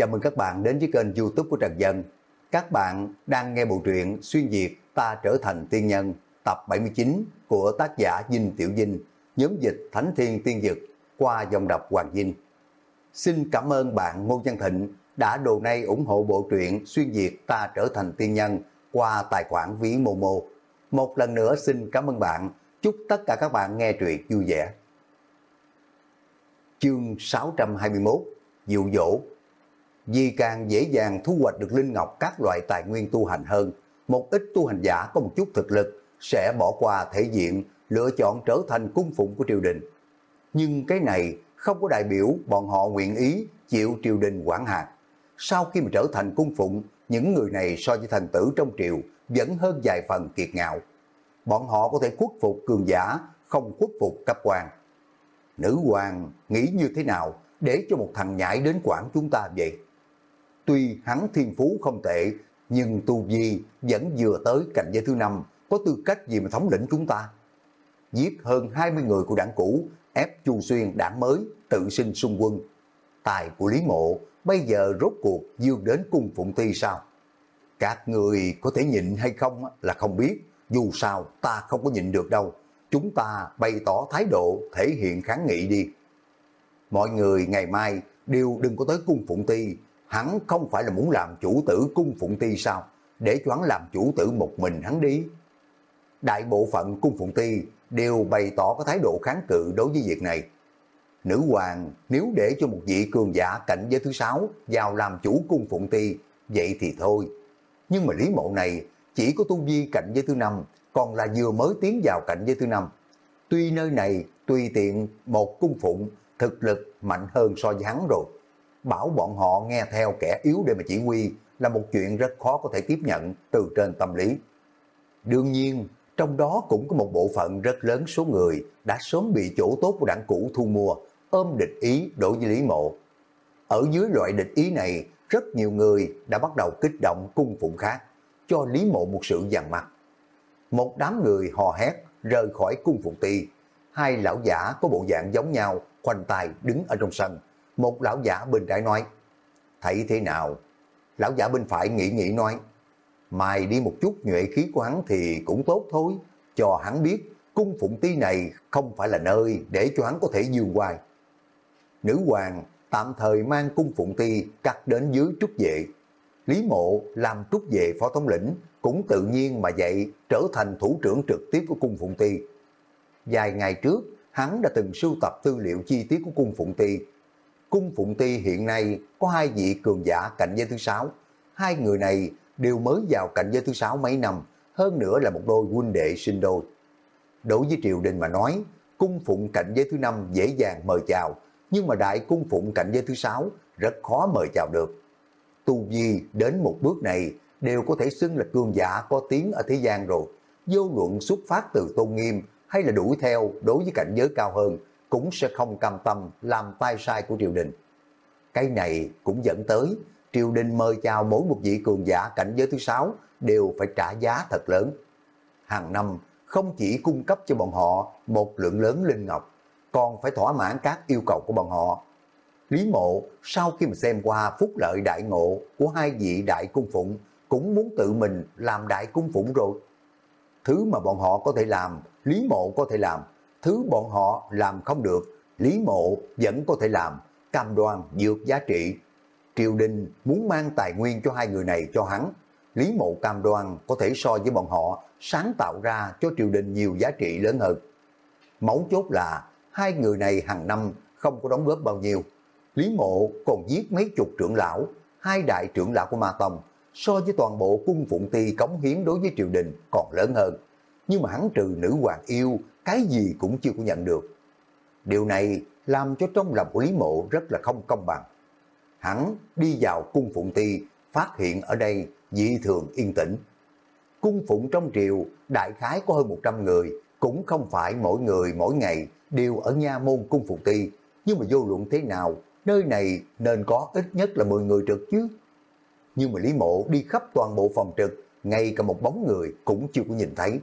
Chào mừng các bạn đến với kênh youtube của Trần Dân. Các bạn đang nghe bộ truyện Xuyên Việt Ta Trở Thành Tiên Nhân tập 79 của tác giả Dinh Tiểu Dinh, nhóm dịch Thánh Thiên Tiên Dực qua dòng đọc Hoàng Dinh. Xin cảm ơn bạn Ngô Văn Thịnh đã đồ nay ủng hộ bộ truyện Xuyên Việt Ta Trở Thành Tiên Nhân qua tài khoản ví Momo. Một lần nữa xin cảm ơn bạn. Chúc tất cả các bạn nghe truyện vui vẻ. Chương 621 Dụ dỗ vì càng dễ dàng thu hoạch được linh ngọc các loại tài nguyên tu hành hơn, một ít tu hành giả có một chút thực lực sẽ bỏ qua thể diện, lựa chọn trở thành cung phụng của triều đình. Nhưng cái này không có đại biểu bọn họ nguyện ý chịu triều đình quản hạt. Sau khi mà trở thành cung phụng, những người này so với thần tử trong triều vẫn hơn vài phần kiệt ngạo. Bọn họ có thể khuất phục cường giả, không khuất phục cấp quan. Nữ hoàng nghĩ như thế nào để cho một thằng nhãi đến quản chúng ta vậy? Tuy hắn thiên phú không tệ, nhưng Tu Vi vẫn vừa tới cảnh giới thứ năm, có tư cách gì mà thống lĩnh chúng ta? Giết hơn 20 người của đảng cũ, ép Chu Xuyên đảng mới, tự sinh xung quân. Tài của Lý Mộ bây giờ rốt cuộc dương đến cung Phụng Ti sao? Các người có thể nhịn hay không là không biết, dù sao ta không có nhịn được đâu. Chúng ta bày tỏ thái độ thể hiện kháng nghị đi. Mọi người ngày mai đều đừng có tới cung Phụng Ti, hắn không phải là muốn làm chủ tử cung Phụng Ti sao? Để cho hắn làm chủ tử một mình hắn đi. Đại bộ phận cung Phụng Ti đều bày tỏ có thái độ kháng cự đối với việc này. Nữ hoàng nếu để cho một vị cường giả cảnh giới thứ sáu vào làm chủ cung Phụng Ti, vậy thì thôi. Nhưng mà Lý Mộ này chỉ có tu vi cảnh giới thứ năm, còn là vừa mới tiến vào cảnh giới thứ năm. Tuy nơi này tùy tiện một cung phụng thực lực mạnh hơn so với hắn rồi. Bảo bọn họ nghe theo kẻ yếu để mà chỉ huy là một chuyện rất khó có thể tiếp nhận từ trên tâm lý. Đương nhiên, trong đó cũng có một bộ phận rất lớn số người đã sớm bị chỗ tốt của đảng cũ thu mua, ôm địch ý đối với Lý Mộ. Ở dưới loại địch ý này, rất nhiều người đã bắt đầu kích động cung phụng khác, cho Lý Mộ một sự dằn mặt. Một đám người hò hét rời khỏi cung phụng ti, hai lão giả có bộ dạng giống nhau, khoanh tay đứng ở trong sân. Một lão giả bên trái nói, thấy thế nào? Lão giả bên phải nghĩ nghĩ nói, mài đi một chút nhuệ khí của hắn thì cũng tốt thôi, cho hắn biết cung phụng ti này không phải là nơi để cho hắn có thể dư hoài. Nữ hoàng tạm thời mang cung phụng ti cắt đến dưới trúc vệ. Lý mộ làm trúc vệ phó thống lĩnh cũng tự nhiên mà vậy trở thành thủ trưởng trực tiếp của cung phụng ti. Vài ngày trước, hắn đã từng sưu tập tư liệu chi tiết của cung phụng ti. Cung phụng ti hiện nay có hai vị cường giả cạnh giới thứ sáu. Hai người này đều mới vào cạnh giới thứ sáu mấy năm, hơn nữa là một đôi huynh đệ sinh đôi. Đối với triều đình mà nói, cung phụng cạnh giới thứ năm dễ dàng mời chào, nhưng mà đại cung phụng cạnh giới thứ sáu rất khó mời chào được. Tu Vi đến một bước này đều có thể xưng là cường giả có tiếng ở thế gian rồi. Vô luận xuất phát từ tôn nghiêm hay là đuổi theo đối với cảnh giới cao hơn cũng sẽ không cam tâm làm tay sai của triều đình. Cái này cũng dẫn tới triều đình mời chào mỗi một vị cường giả cảnh giới thứ sáu đều phải trả giá thật lớn. Hàng năm không chỉ cung cấp cho bọn họ một lượng lớn linh ngọc, còn phải thỏa mãn các yêu cầu của bọn họ. Lý mộ sau khi mà xem qua phúc lợi đại ngộ của hai vị đại cung phụng cũng muốn tự mình làm đại cung phụng rồi. Thứ mà bọn họ có thể làm, Lý mộ có thể làm. Thứ bọn họ làm không được, Lý mộ vẫn có thể làm. Cam đoan dược giá trị. Triều đình muốn mang tài nguyên cho hai người này cho hắn. Lý mộ cam đoan có thể so với bọn họ sáng tạo ra cho triều đình nhiều giá trị lớn hơn. Mấu chốt là hai người này hàng năm không có đóng góp bao nhiêu. Lý mộ còn giết mấy chục trưởng lão, hai đại trưởng lão của Ma Tông, so với toàn bộ cung phụng ti cống hiến đối với triều đình còn lớn hơn. Nhưng mà hắn trừ nữ hoàng yêu, cái gì cũng chưa có nhận được. Điều này làm cho trong lòng của Lý mộ rất là không công bằng. Hắn đi vào cung phụng ti, phát hiện ở đây dị thường yên tĩnh. Cung phụng trong triều, đại khái có hơn 100 người, cũng không phải mỗi người mỗi ngày đều ở nha môn cung phụng ti, nhưng mà vô luận thế nào, nơi này nên có ít nhất là 10 người trực chứ. Nhưng mà Lý Mộ đi khắp toàn bộ phòng trực, ngay cả một bóng người cũng chưa có nhìn thấy.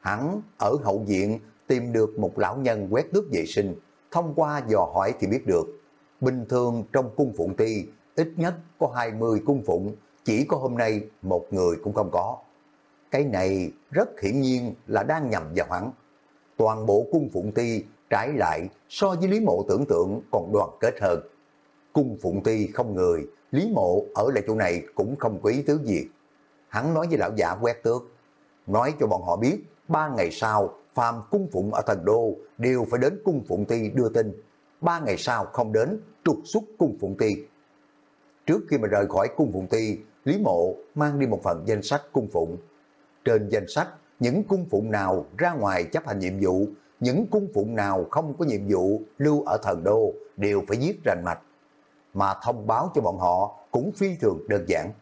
Hắn ở hậu viện tìm được một lão nhân quét tước vệ sinh, thông qua dò hỏi thì biết được. Bình thường trong cung phụng ti, ít nhất có 20 cung phụng, chỉ có hôm nay một người cũng không có. Cái này rất hiển nhiên là đang nhầm vào hắn. Toàn bộ cung phụng ti trái lại so với Lý Mộ tưởng tượng còn đoàn kết hơn. Cung phụng ti không người, Lý Mộ ở lại chỗ này cũng không có ý tứ gì. Hắn nói với lão giả quét tước, nói cho bọn họ biết, ba ngày sau, phàm cung phụng ở thần đô đều phải đến cung phụng ti đưa tin. Ba ngày sau không đến, trục xuất cung phụng ti. Trước khi mà rời khỏi cung phụng ti, Lý Mộ mang đi một phần danh sách cung phụng. Trên danh sách, những cung phụng nào ra ngoài chấp hành nhiệm vụ, những cung phụng nào không có nhiệm vụ lưu ở thần đô đều phải giết rành mạch. Mà thông báo cho bọn họ cũng phi thường đơn giản.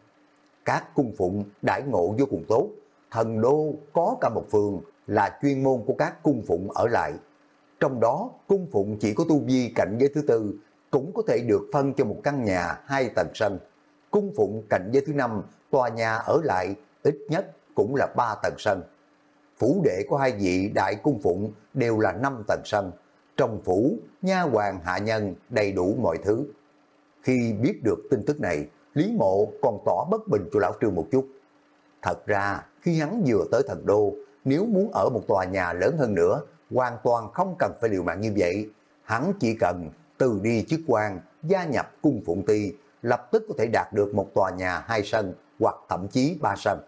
Các cung phụng đãi ngộ vô cùng tốt, thần đô có cả một phường là chuyên môn của các cung phụng ở lại. Trong đó, cung phụng chỉ có tu vi cạnh giới thứ tư, cũng có thể được phân cho một căn nhà hai tầng sân. Cung phụng cạnh giới thứ năm, tòa nhà ở lại ít nhất cũng là ba tầng sân. Phủ đệ của hai vị đại cung phụng đều là năm tầng sân. Trong phủ, nha hoàng hạ nhân đầy đủ mọi thứ. Khi biết được tin tức này, Lý Mộ còn tỏ bất bình cho Lão Trương một chút. Thật ra, khi hắn vừa tới thần đô, nếu muốn ở một tòa nhà lớn hơn nữa, hoàn toàn không cần phải liều mạng như vậy. Hắn chỉ cần từ đi chức quan, gia nhập cung phụng ti, lập tức có thể đạt được một tòa nhà hai sân hoặc thậm chí ba sân.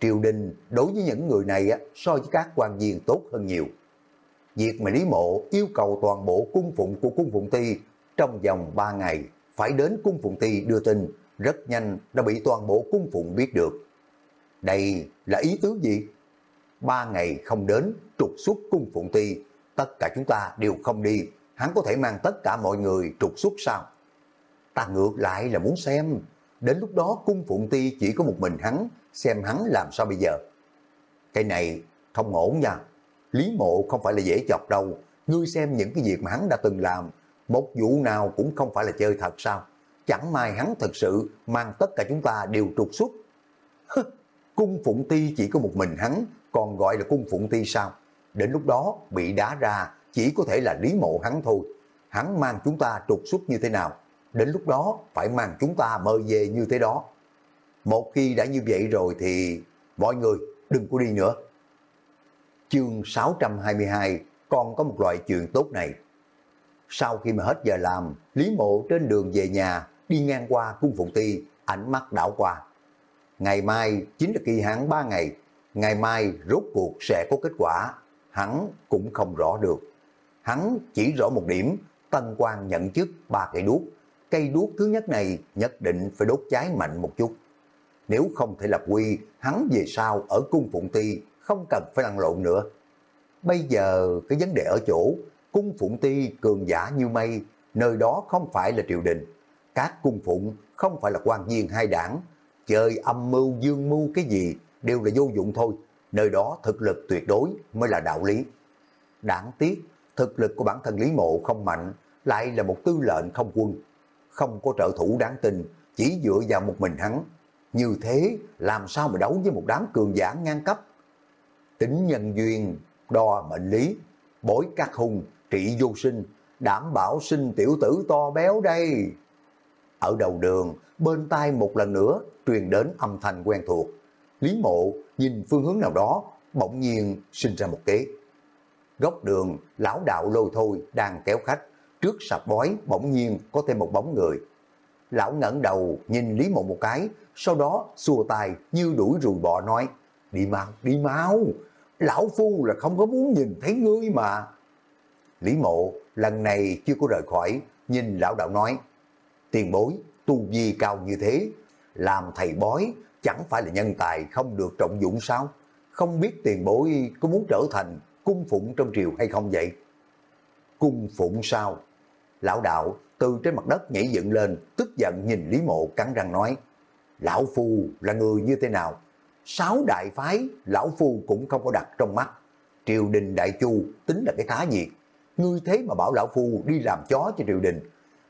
Triều đình đối với những người này so với các quan viên tốt hơn nhiều. Việc mà Lý Mộ yêu cầu toàn bộ cung phụng của cung phụng ti trong vòng 3 ngày phải đến cung phụng ti đưa tin, rất nhanh đã bị toàn bộ cung phụng biết được. Đây là ý tứ gì? Ba ngày không đến, trục xuất cung phụng ti, tất cả chúng ta đều không đi, hắn có thể mang tất cả mọi người trục xuất sao? Ta ngược lại là muốn xem, đến lúc đó cung phụng ti chỉ có một mình hắn, xem hắn làm sao bây giờ. Cái này không ổn nha, Lý mộ không phải là dễ chọc đâu, ngươi xem những cái việc mà hắn đã từng làm, một vụ nào cũng không phải là chơi thật sao? Chẳng may hắn thật sự mang tất cả chúng ta đều trục xuất cung phụng ti chỉ có một mình hắn, còn gọi là cung phụng ti sao? Đến lúc đó bị đá ra chỉ có thể là lý mộ hắn thôi. Hắn mang chúng ta trục xuất như thế nào? Đến lúc đó phải mang chúng ta mơ về như thế đó. Một khi đã như vậy rồi thì mọi người đừng có đi nữa. Chương 622 còn có một loại chuyện tốt này. Sau khi mà hết giờ làm, Lý Mộ trên đường về nhà đi ngang qua cung phụng ti, ánh mắt đảo qua. Ngày mai chính là kỳ hạn 3 ngày, ngày mai rốt cuộc sẽ có kết quả, hắn cũng không rõ được. Hắn chỉ rõ một điểm, Tân Quang nhận chức ba cây đuốc. Cây đuốc thứ nhất này nhất định phải đốt cháy mạnh một chút. Nếu không thể lập quy, hắn về sau ở cung Phụng Ti không cần phải lăn lộn nữa. Bây giờ cái vấn đề ở chỗ, cung Phụng Ti cường giả như mây, nơi đó không phải là triều đình. Các cung phụng không phải là quan viên hai đảng, chơi âm mưu dương mưu cái gì đều là vô dụng thôi. Nơi đó thực lực tuyệt đối mới là đạo lý. Đáng tiếc, thực lực của bản thân Lý Mộ không mạnh, lại là một tư lệnh không quân. Không có trợ thủ đáng tin, chỉ dựa vào một mình hắn. Như thế, làm sao mà đấu với một đám cường giả ngang cấp? Tính nhân duyên, đo mệnh lý, bối các hùng trị vô sinh, đảm bảo sinh tiểu tử to béo đây. Ở đầu đường, bên tai một lần nữa truyền đến âm thanh quen thuộc. Lý mộ nhìn phương hướng nào đó, bỗng nhiên sinh ra một kế. Góc đường, lão đạo lôi thôi đang kéo khách, trước sạp bói bỗng nhiên có thêm một bóng người. Lão ngẩng đầu nhìn Lý mộ một cái, sau đó xua tay như đuổi rùi bọ nói, đi mau, đi mau, lão phu là không có muốn nhìn thấy ngươi mà. Lý mộ lần này chưa có rời khỏi, nhìn lão đạo nói, tiền bối, tu vi cao như thế, làm thầy bói chẳng phải là nhân tài không được trọng dụng sao? Không biết tiền bối có muốn trở thành cung phụng trong triều hay không vậy? Cung phụng sao? Lão đạo từ trên mặt đất nhảy dựng lên, tức giận nhìn Lý Mộ cắn răng nói, Lão Phu là người như thế nào? Sáu đại phái, Lão Phu cũng không có đặt trong mắt. Triều đình đại chu tính là cái thá gì? Ngươi thế mà bảo Lão Phu đi làm chó cho triều đình,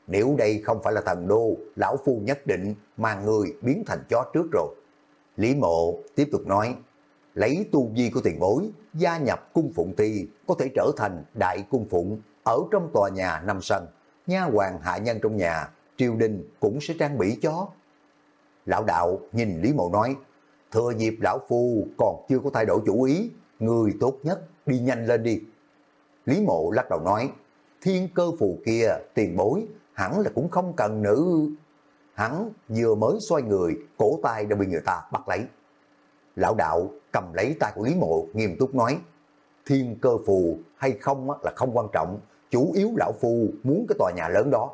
nếu đây không phải là thần đô, lão phu nhất định mang người biến thành chó trước rồi. Lý mộ tiếp tục nói, lấy tu vi của tiền bối, gia nhập cung phụng ti, có thể trở thành đại cung phụng ở trong tòa nhà năm sân. Nha hoàng hạ nhân trong nhà triều đình cũng sẽ trang bị chó Lão đạo nhìn Lý Mộ nói, thừa dịp lão phu còn chưa có thay đổi chủ ý, người tốt nhất đi nhanh lên đi. Lý Mộ lắc đầu nói, thiên cơ phù kia tiền bối hẳn là cũng không cần nữ. Hắn vừa mới xoay người, cổ tay đã bị người ta bắt lấy. Lão đạo cầm lấy tay của Lý Mộ nghiêm túc nói, thiên cơ phù hay không là không quan trọng, chủ yếu lão phu muốn cái tòa nhà lớn đó.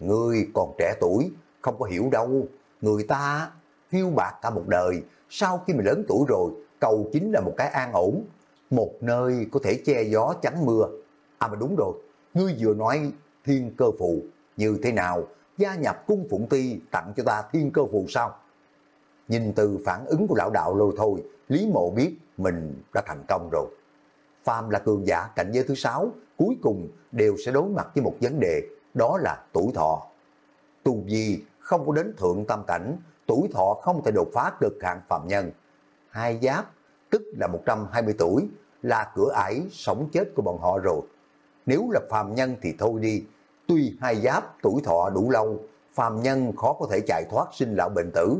Người còn trẻ tuổi, không có hiểu đâu, người ta hiu bạc cả một đời, sau khi mình lớn tuổi rồi, cầu chính là một cái an ổn, một nơi có thể che gió chắn mưa. À mà đúng rồi, ngươi vừa nói thiên cơ phù, như thế nào, gia nhập cung phụng ti tặng cho ta thiên cơ phù sao? Nhìn từ phản ứng của lão đạo lôi thôi, Lý Mộ biết mình đã thành công rồi. Phàm là cường giả cảnh giới thứ sáu, cuối cùng đều sẽ đối mặt với một vấn đề, đó là tuổi thọ. Tu vi không có đến thượng tam cảnh, tuổi thọ không thể đột phá cực hạn phạm nhân. Hai giáp, tức là 120 tuổi, là cửa ải sống chết của bọn họ rồi. Nếu là phàm nhân thì thôi đi, tuy hai giáp tuổi thọ đủ lâu, phàm nhân khó có thể chạy thoát sinh lão bệnh tử.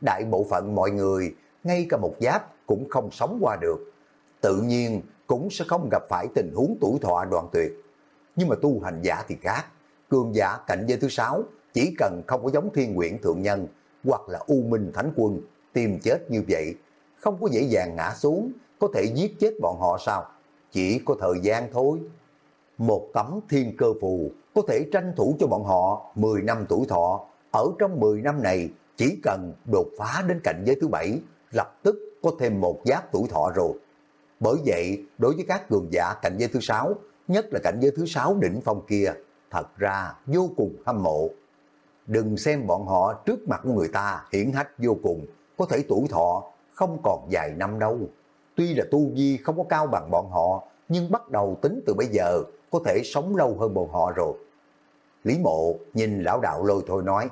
Đại bộ phận mọi người, ngay cả một giáp cũng không sống qua được. Tự nhiên cũng sẽ không gặp phải tình huống tuổi thọ đoạn tuyệt. Nhưng mà tu hành giả thì khác, cường giả cảnh giới thứ sáu chỉ cần không có giống thiên nguyện thượng nhân hoặc là u minh thánh quân tìm chết như vậy, không có dễ dàng ngã xuống, có thể giết chết bọn họ sao? Chỉ có thời gian thôi. Một tấm thiên cơ phù có thể tranh thủ cho bọn họ 10 năm tuổi thọ. Ở trong 10 năm này, chỉ cần đột phá đến cảnh giới thứ bảy, lập tức có thêm một giáp tuổi thọ rồi. Bởi vậy, đối với các cường giả cảnh giới thứ sáu, nhất là cảnh giới thứ sáu đỉnh phong kia, thật ra vô cùng hâm mộ. Đừng xem bọn họ trước mặt của người ta hiển hách vô cùng, có thể tuổi thọ không còn dài năm đâu. Tuy là tu vi không có cao bằng bọn họ, nhưng bắt đầu tính từ bây giờ có thể sống lâu hơn bọn họ rồi. Lý mộ nhìn lão đạo lôi thôi nói,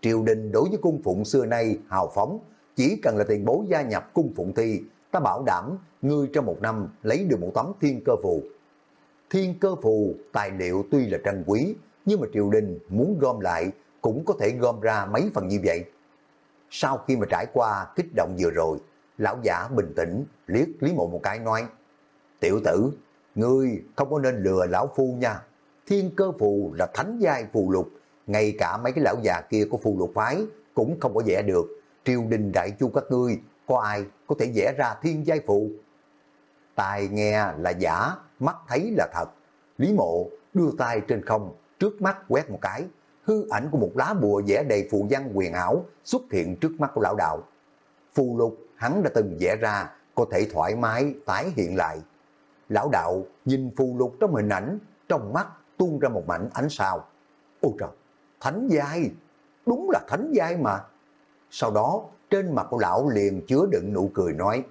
triều đình đối với cung phụng xưa nay hào phóng, chỉ cần là tiền bối gia nhập cung phụng thi, ta bảo đảm ngươi trong một năm lấy được một tấm thiên cơ phù. Thiên cơ phù, tài liệu tuy là trân quý, nhưng mà triều đình muốn gom lại cũng có thể gom ra mấy phần như vậy. Sau khi mà trải qua kích động vừa rồi, lão giả bình tĩnh liếc Lý Mộ một cái nói, tiểu tử, ngươi không có nên lừa lão phu nha, thiên cơ phù là thánh giai phù lục, ngay cả mấy cái lão già kia của phù lục phái cũng không có vẽ được, triều đình đại chu các ngươi, có ai có thể vẽ ra thiên giai phù? Tài nghe là giả, mắt thấy là thật. Lý mộ đưa tay trên không, trước mắt quét một cái, hư ảnh của một lá bùa vẽ đầy phù văn quyền ảo xuất hiện trước mắt của lão đạo. Phù lục hắn đã từng vẽ ra, có thể thoải mái tái hiện lại. Lão đạo nhìn phù lục trong hình ảnh, trong mắt tuôn ra một mảnh ánh sao. Ôi trời, thánh giai, đúng là thánh giai mà. Sau đó, trên mặt của lão liền chứa đựng nụ cười nói,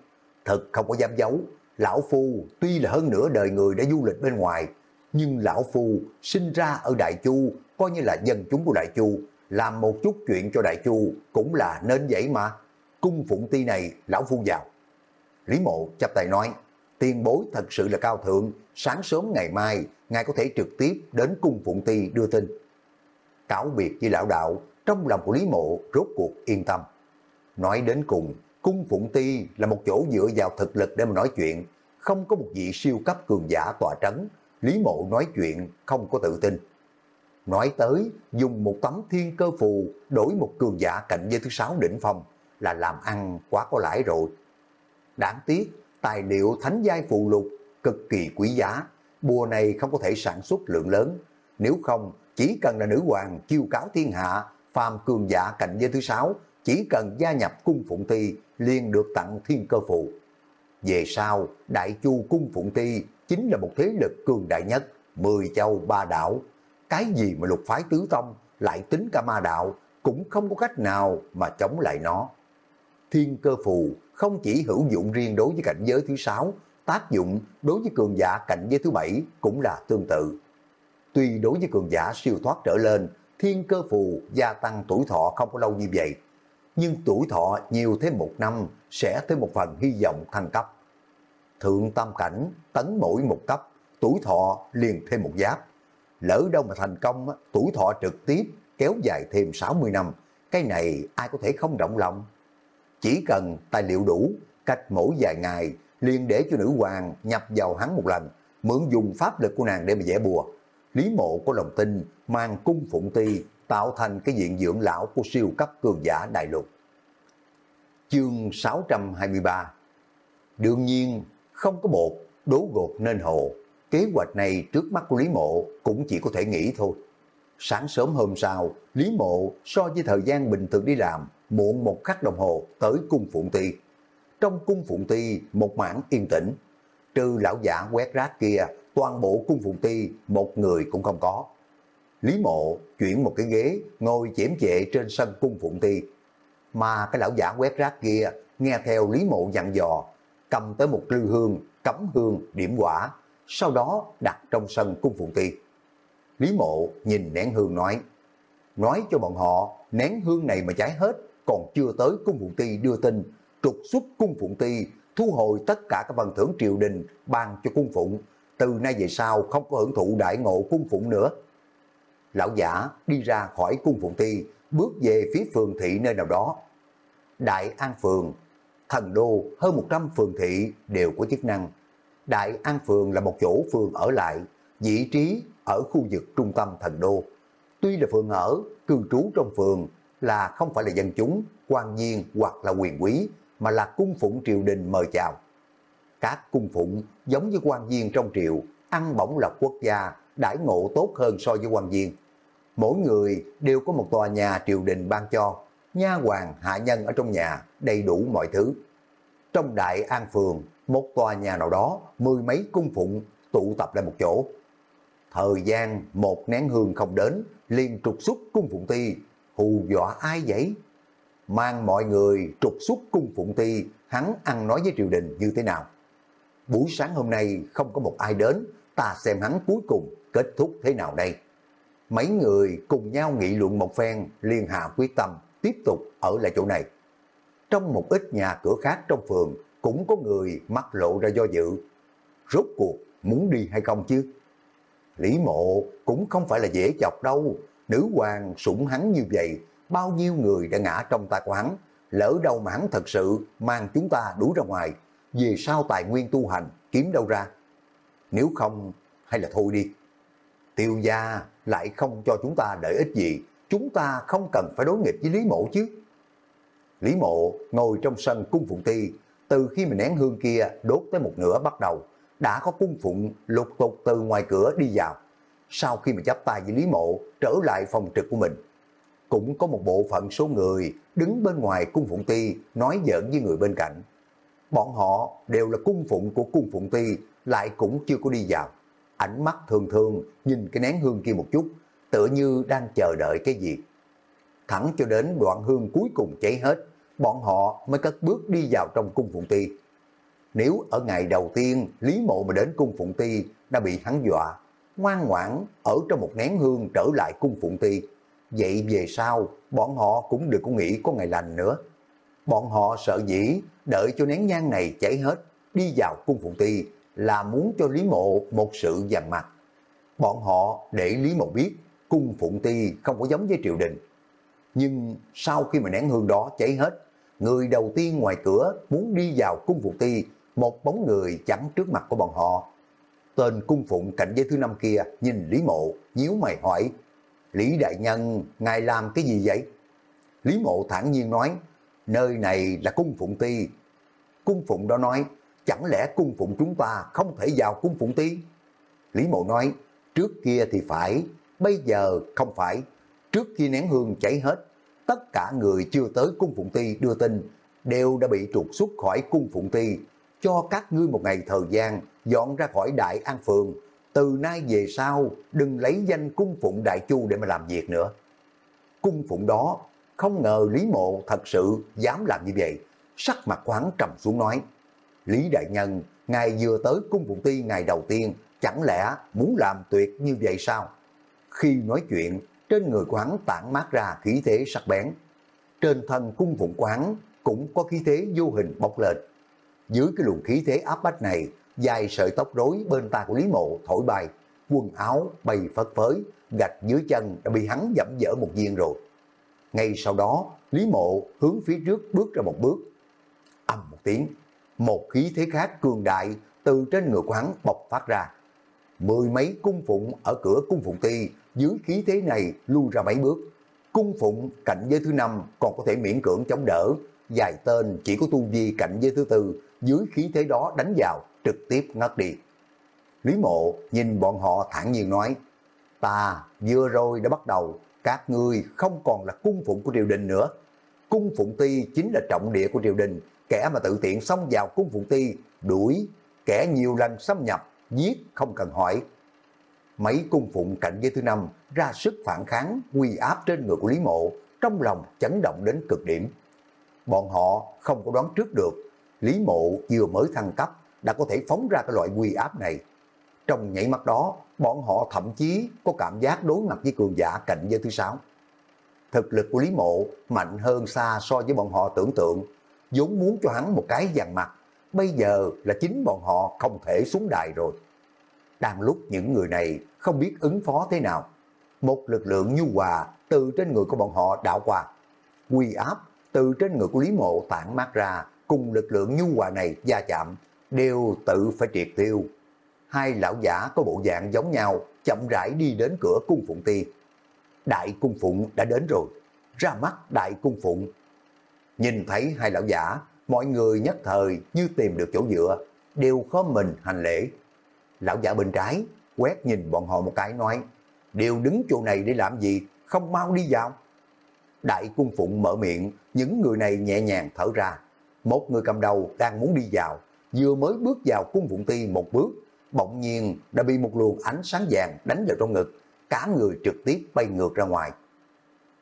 thật không có dám giấu, lão phu tuy là hơn nửa đời người đã du lịch bên ngoài, nhưng lão phu sinh ra ở Đại Chu, coi như là dân chúng của Đại Chu, làm một chút chuyện cho Đại Chu cũng là nên vậy mà. Cung phụng ti này, lão phu vào. Lý mộ chắp tay nói, tiền bối thật sự là cao thượng, sáng sớm ngày mai, ngài có thể trực tiếp đến cung phụng ti đưa tin. Cáo biệt với lão đạo, trong lòng của Lý mộ rốt cuộc yên tâm. Nói đến cùng, cung phụng ti là một chỗ dựa vào thực lực để mà nói chuyện, không có một vị siêu cấp cường giả tòa trấn, Lý Mộ nói chuyện không có tự tin. Nói tới dùng một tấm thiên cơ phù đổi một cường giả cạnh giới thứ sáu đỉnh phong là làm ăn quá có lãi rồi. Đáng tiếc, tài liệu thánh giai phụ lục cực kỳ quý giá, bùa này không có thể sản xuất lượng lớn. Nếu không, chỉ cần là nữ hoàng chiêu cáo thiên hạ, phàm cường giả cạnh giới thứ sáu, chỉ cần gia nhập cung phụng ti liền được tặng thiên cơ phù. Về sau, Đại Chu cung phụng ti chính là một thế lực cường đại nhất, mười châu ba đảo. Cái gì mà lục phái tứ tông lại tính cả ma đạo cũng không có cách nào mà chống lại nó. Thiên cơ phù không chỉ hữu dụng riêng đối với cảnh giới thứ sáu, tác dụng đối với cường giả cảnh giới thứ bảy cũng là tương tự. Tuy đối với cường giả siêu thoát trở lên, thiên cơ phù gia tăng tuổi thọ không có lâu như vậy, nhưng tuổi thọ nhiều thêm một năm sẽ thêm một phần hy vọng thăng cấp thượng tam cảnh, tấn mỗi một cấp, tuổi thọ liền thêm một giáp. Lỡ đâu mà thành công, tuổi thọ trực tiếp kéo dài thêm 60 năm, cái này ai có thể không động lòng. Chỉ cần tài liệu đủ, cách mỗi vài ngày, liền để cho nữ hoàng nhập vào hắn một lần, mượn dùng pháp lực của nàng để mà vẽ bùa. Lý mộ có lòng tin mang cung phụng ti tạo thành cái diện dưỡng lão của siêu cấp cường giả đại lục. Chương 623 Đương nhiên, không có bột, đố gột nên hồ. Kế hoạch này trước mắt của Lý Mộ cũng chỉ có thể nghĩ thôi. Sáng sớm hôm sau, Lý Mộ so với thời gian bình thường đi làm, muộn một khắc đồng hồ tới cung Phụng Ti. Trong cung Phụng Ti, một mảng yên tĩnh. Trừ lão giả quét rác kia, toàn bộ cung Phụng Ti, một người cũng không có. Lý Mộ chuyển một cái ghế, ngồi chém chệ trên sân cung Phụng Ti. Mà cái lão giả quét rác kia, nghe theo Lý Mộ dặn dò, cầm tới một lư hương, cắm hương, điểm quả, sau đó đặt trong sân cung Phụng Ti. Lý Mộ nhìn nén hương nói, nói cho bọn họ nén hương này mà cháy hết, còn chưa tới cung Phụng Ti đưa tin, trục xuất cung Phụng Ti, thu hồi tất cả các phần thưởng triều đình ban cho cung Phụng, từ nay về sau không có hưởng thụ đại ngộ cung Phụng nữa. Lão giả đi ra khỏi cung Phụng Ti, bước về phía phường thị nơi nào đó. Đại An Phường, thần đô hơn 100 phường thị đều có chức năng. Đại An Phường là một chỗ phường ở lại, vị trí ở khu vực trung tâm thần đô. Tuy là phường ở, cư trú trong phường là không phải là dân chúng, quan viên hoặc là quyền quý, mà là cung phụng triều đình mời chào. Các cung phụng giống như quan viên trong triều, ăn bổng lộc quốc gia, đãi ngộ tốt hơn so với quan viên. Mỗi người đều có một tòa nhà triều đình ban cho, nha hoàng hạ nhân ở trong nhà, đầy đủ mọi thứ. Trong đại an phường, một tòa nhà nào đó, mười mấy cung phụng tụ tập lại một chỗ. Thời gian một nén hương không đến, liền trục xuất cung phụng ti, hù dọa ai vậy? Mang mọi người trục xuất cung phụng ti, hắn ăn nói với triều đình như thế nào? Buổi sáng hôm nay không có một ai đến, ta xem hắn cuối cùng kết thúc thế nào đây? Mấy người cùng nhau nghị luận một phen, liên hạ quyết tâm, tiếp tục ở lại chỗ này. Trong một ít nhà cửa khác trong phường, cũng có người mắc lộ ra do dự. Rốt cuộc muốn đi hay không chứ? Lý mộ cũng không phải là dễ chọc đâu. Nữ hoàng sủng hắn như vậy, bao nhiêu người đã ngã trong tay của hắn. Lỡ đâu mà hắn thật sự mang chúng ta đuổi ra ngoài. Về sau tài nguyên tu hành kiếm đâu ra? Nếu không, hay là thôi đi. Tiêu gia lại không cho chúng ta đợi ích gì. Chúng ta không cần phải đối nghịch với Lý mộ chứ. Lý mộ ngồi trong sân cung phụng ti, từ khi mình nén hương kia đốt tới một nửa bắt đầu, đã có cung phụng lục tục từ ngoài cửa đi vào. Sau khi mà chắp tay với Lý mộ trở lại phòng trực của mình, cũng có một bộ phận số người đứng bên ngoài cung phụng ti nói giỡn với người bên cạnh. Bọn họ đều là cung phụng của cung phụng ti, lại cũng chưa có đi vào. Ánh mắt thường thường nhìn cái nén hương kia một chút, tựa như đang chờ đợi cái gì. Thẳng cho đến đoạn hương cuối cùng cháy hết, bọn họ mới cất bước đi vào trong cung phụng ti. Nếu ở ngày đầu tiên Lý Mộ mà đến cung phụng ti đã bị hắn dọa, ngoan ngoãn ở trong một nén hương trở lại cung phụng ti, vậy về sau bọn họ cũng đừng có nghĩ có ngày lành nữa. Bọn họ sợ dĩ đợi cho nén nhang này cháy hết, đi vào cung phụng ti là muốn cho Lý Mộ một sự dằn mặt. Bọn họ để Lý Mộ biết cung phụng ti không có giống với triều đình. Nhưng sau khi mà nén hương đó cháy hết, người đầu tiên ngoài cửa muốn đi vào cung phụng ti, một bóng người chắn trước mặt của bọn họ. Tên cung phụng cạnh giới thứ năm kia nhìn Lý Mộ, nhíu mày hỏi, Lý Đại Nhân, ngài làm cái gì vậy? Lý Mộ thản nhiên nói, nơi này là cung phụng ti. Cung phụng đó nói, chẳng lẽ cung phụng chúng ta không thể vào cung phụng ti? Lý Mộ nói, trước kia thì phải, bây giờ không phải. Trước khi nén hương cháy hết, tất cả người chưa tới cung phụng ti đưa tin đều đã bị trục xuất khỏi cung phụng ti, cho các ngươi một ngày thời gian dọn ra khỏi Đại An Phường. Từ nay về sau, đừng lấy danh cung phụng Đại Chu để mà làm việc nữa. Cung phụng đó, không ngờ Lý Mộ thật sự dám làm như vậy. Sắc mặt quán trầm xuống nói, Lý Đại Nhân, ngài vừa tới cung phụng ti ngày đầu tiên, chẳng lẽ muốn làm tuyệt như vậy sao? Khi nói chuyện, trên người quán tản mát ra khí thế sắc bén. Trên thân cung phụng quán cũng có khí thế vô hình bốc lên. Dưới cái luồng khí thế áp bách này, dài sợi tóc rối bên tai của Lý Mộ thổi bay, quần áo bay phất phới, gạch dưới chân đã bị hắn dẫm dở một viên rồi. Ngay sau đó, Lý Mộ hướng phía trước bước ra một bước. Âm một tiếng, một khí thế khác cường đại từ trên người của hắn bộc phát ra. Mười mấy cung phụng ở cửa cung phụng ti dưới khí thế này lui ra mấy bước. Cung phụng cạnh giới thứ năm còn có thể miễn cưỡng chống đỡ, dài tên chỉ có tu vi cạnh giới thứ tư dưới khí thế đó đánh vào trực tiếp ngất đi. Lý mộ nhìn bọn họ thản nhiên nói, ta vừa rồi đã bắt đầu, các ngươi không còn là cung phụng của triều đình nữa. Cung phụng ti chính là trọng địa của triều đình, kẻ mà tự tiện xông vào cung phụng ti, đuổi, kẻ nhiều lần xâm nhập, giết không cần hỏi. Mấy cung phụng cạnh giới thứ năm ra sức phản kháng, quy áp trên người của Lý Mộ, trong lòng chấn động đến cực điểm. Bọn họ không có đoán trước được, Lý Mộ vừa mới thăng cấp, đã có thể phóng ra cái loại quy áp này. Trong nhảy mắt đó, bọn họ thậm chí có cảm giác đối mặt với cường giả cạnh giới thứ sáu. Thực lực của Lý Mộ mạnh hơn xa so với bọn họ tưởng tượng, vốn muốn cho hắn một cái dàn mặt, bây giờ là chính bọn họ không thể xuống đài rồi. Đang lúc những người này không biết ứng phó thế nào, một lực lượng nhu hòa từ trên người của bọn họ đảo qua. Quy áp từ trên người của Lý Mộ tản mát ra cùng lực lượng nhu hòa này gia chạm đều tự phải triệt tiêu. Hai lão giả có bộ dạng giống nhau, chậm rãi đi đến cửa cung phụng ti. Đại cung phụng đã đến rồi, ra mắt đại cung phụng. Nhìn thấy hai lão giả, mọi người nhất thời như tìm được chỗ dựa, đều khó mình hành lễ. Lão giả bên trái, quét nhìn bọn họ một cái nói, đều đứng chỗ này để làm gì, không mau đi vào. Đại cung phụng mở miệng, những người này nhẹ nhàng thở ra. Một người cầm đầu đang muốn đi vào, vừa mới bước vào cung phụng ti một bước, bỗng nhiên đã bị một luồng ánh sáng vàng đánh vào trong ngực, cả người trực tiếp bay ngược ra ngoài.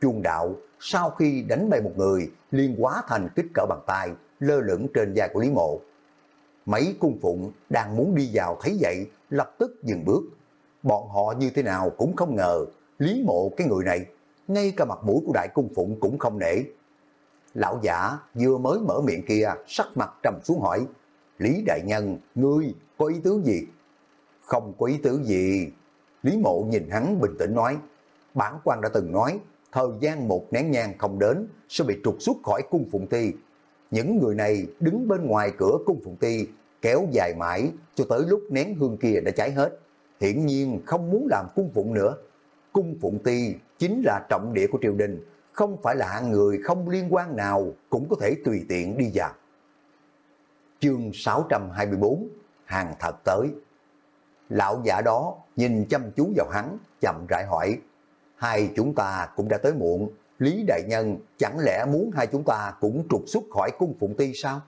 Chuông đạo sau khi đánh bay một người liên hóa thành kích cỡ bàn tay lơ lửng trên vai của Lý Mộ. Mấy cung phụng đang muốn đi vào thấy vậy lập tức dừng bước. Bọn họ như thế nào cũng không ngờ Lý Mộ cái người này ngay cả mặt mũi của đại cung phụng cũng không nể. Lão giả vừa mới mở miệng kia sắc mặt trầm xuống hỏi Lý Đại Nhân, ngươi có ý tứ gì? Không có ý tứ gì. Lý Mộ nhìn hắn bình tĩnh nói, bản quan đã từng nói, thời gian một nén nhang không đến sẽ bị trục xuất khỏi cung phụng ti. Những người này đứng bên ngoài cửa cung phụng ti, kéo dài mãi cho tới lúc nén hương kia đã cháy hết. Hiển nhiên không muốn làm cung phụng nữa. Cung phụng ti chính là trọng địa của triều đình, không phải là hạng người không liên quan nào cũng có thể tùy tiện đi vào. Chương 624 Hàng thật tới Lão giả đó nhìn chăm chú vào hắn, chậm rãi hỏi Hai chúng ta cũng đã tới muộn, Lý Đại Nhân chẳng lẽ muốn hai chúng ta cũng trục xuất khỏi cung phụng ti sao?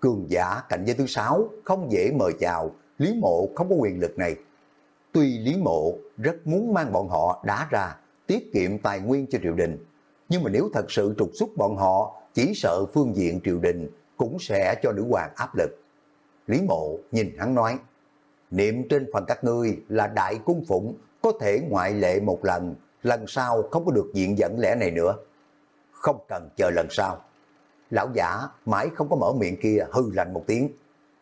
Cường giả cạnh giới thứ sáu không dễ mời chào, Lý Mộ không có quyền lực này. Tuy Lý Mộ rất muốn mang bọn họ đá ra, tiết kiệm tài nguyên cho triều đình, nhưng mà nếu thật sự trục xuất bọn họ, chỉ sợ phương diện triều đình cũng sẽ cho nữ hoàng áp lực. Lý Mộ nhìn hắn nói, niệm trên phần các ngươi là đại cung phụng, có thể ngoại lệ một lần, lần sau không có được diện dẫn lẽ này nữa. Không cần chờ lần sau. Lão giả mãi không có mở miệng kia hư lạnh một tiếng.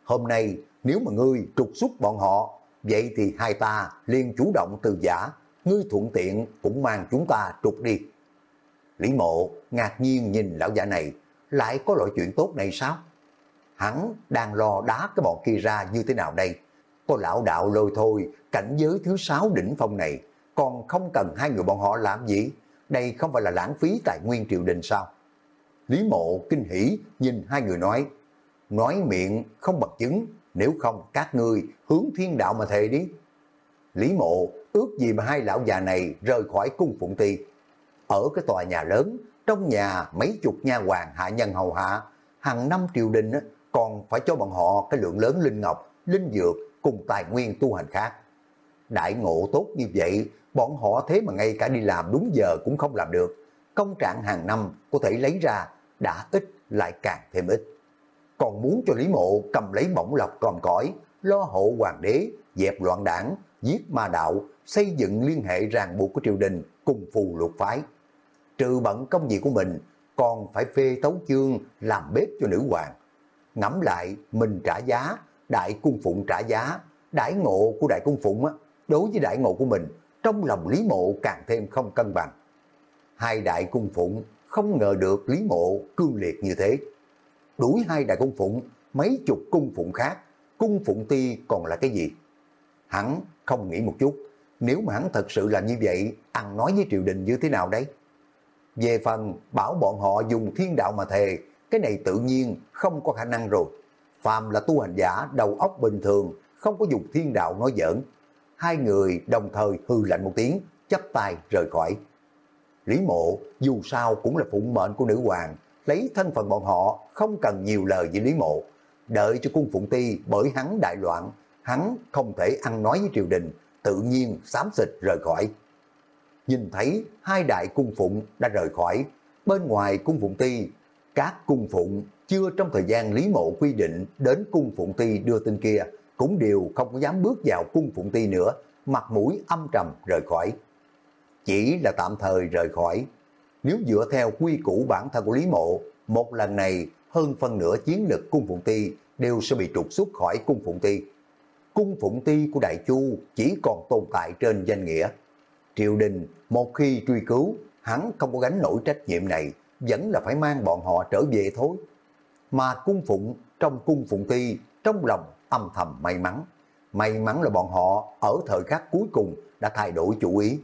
Hôm nay nếu mà ngươi trục xuất bọn họ, vậy thì hai ta liền chủ động từ giả, ngươi thuận tiện cũng mang chúng ta trục đi. Lý mộ ngạc nhiên nhìn lão giả này, lại có loại chuyện tốt này sao? Hắn đang lo đá cái bọn kia ra như thế nào đây? Có lão đạo lôi thôi, cảnh giới thứ sáu đỉnh phong này, còn không cần hai người bọn họ làm gì? Đây không phải là lãng phí tài nguyên triều đình sao? Lý mộ kinh hỉ nhìn hai người nói, nói miệng không bật chứng, nếu không các ngươi hướng thiên đạo mà thề đi. Lý mộ ước gì mà hai lão già này rời khỏi cung phụng ti. Ở cái tòa nhà lớn, trong nhà mấy chục nha hoàng hạ nhân hầu hạ, hàng năm triều đình còn phải cho bọn họ cái lượng lớn linh ngọc, linh dược cùng tài nguyên tu hành khác. Đại ngộ tốt như vậy, bọn họ thế mà ngay cả đi làm đúng giờ cũng không làm được. Công trạng hàng năm có thể lấy ra, đã ít lại càng thêm ít. Còn muốn cho Lý Mộ cầm lấy mỏng lọc còn cõi, lo hộ hoàng đế, dẹp loạn đảng, giết ma đạo, xây dựng liên hệ ràng buộc của triều đình cùng phù luật phái. Trừ bận công việc của mình, còn phải phê tấu chương làm bếp cho nữ hoàng. Ngẫm lại, mình trả giá, đại cung phụng trả giá, đại ngộ của đại cung phụng á, đối với đại ngộ của mình, trong lòng Lý Mộ càng thêm không cân bằng. Hai đại cung phụng không ngờ được Lý Mộ cương liệt như thế. Đuổi hai đại cung phụng, mấy chục cung phụng khác, cung phụng ti còn là cái gì? Hắn không nghĩ một chút, nếu mà hắn thật sự làm như vậy, ăn nói với triều đình như thế nào đấy? Về phần bảo bọn họ dùng thiên đạo mà thề, cái này tự nhiên không có khả năng rồi. Phàm là tu hành giả đầu óc bình thường, không có dùng thiên đạo nói giỡn. Hai người đồng thời hư lạnh một tiếng, chấp tay rời khỏi. Lý mộ dù sao cũng là phụng mệnh của nữ hoàng, lấy thân phận bọn họ không cần nhiều lời với Lý mộ. Đợi cho cung phụng ti bởi hắn đại loạn, hắn không thể ăn nói với triều đình, tự nhiên xám xịt rời khỏi. Nhìn thấy hai đại cung phụng đã rời khỏi, bên ngoài cung phụng ti, các cung phụng chưa trong thời gian Lý Mộ quy định đến cung phụng ti đưa tin kia, cũng đều không có dám bước vào cung phụng ti nữa, mặt mũi âm trầm rời khỏi. Chỉ là tạm thời rời khỏi. Nếu dựa theo quy củ bản thân của Lý Mộ, một lần này hơn phân nửa chiến lực cung phụng ti đều sẽ bị trục xuất khỏi cung phụng ti. Cung phụng ti của Đại Chu chỉ còn tồn tại trên danh nghĩa. Triều đình một khi truy cứu, hắn không có gánh nổi trách nhiệm này, vẫn là phải mang bọn họ trở về thôi. Mà cung phụng trong cung phụng ti, trong lòng âm thầm may mắn. May mắn là bọn họ ở thời khắc cuối cùng đã thay đổi chủ ý.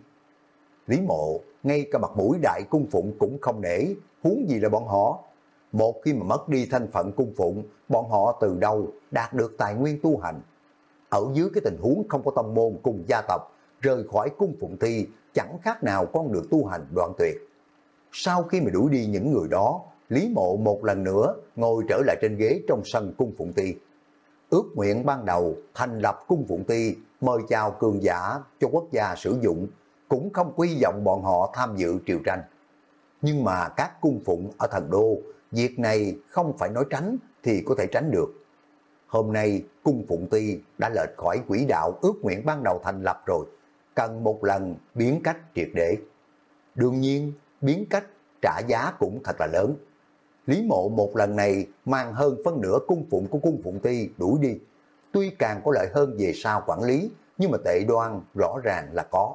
Lý mộ, ngay cả mặt mũi đại cung phụng cũng không nể, huống gì là bọn họ. Một khi mà mất đi thân phận cung phụng, bọn họ từ đâu đạt được tài nguyên tu hành. Ở dưới cái tình huống không có tông môn cùng gia tộc, rời khỏi cung phụng thi chẳng khác nào con được tu hành đoạn tuyệt. Sau khi mà đuổi đi những người đó, Lý Mộ một lần nữa ngồi trở lại trên ghế trong sân cung phụng ti. Ước nguyện ban đầu thành lập cung phụng ti, mời chào cường giả cho quốc gia sử dụng, cũng không quy vọng bọn họ tham dự triều tranh. Nhưng mà các cung phụng ở thần đô, việc này không phải nói tránh thì có thể tránh được. Hôm nay, cung phụng ti đã lệch khỏi quỹ đạo ước nguyện ban đầu thành lập rồi, cần một lần biến cách triệt để. Đương nhiên, biến cách trả giá cũng thật là lớn. Lý mộ một lần này mang hơn phân nửa cung phụng của cung phụng ti đuổi đi. Tuy càng có lợi hơn về sau quản lý, nhưng mà tệ đoan rõ ràng là có.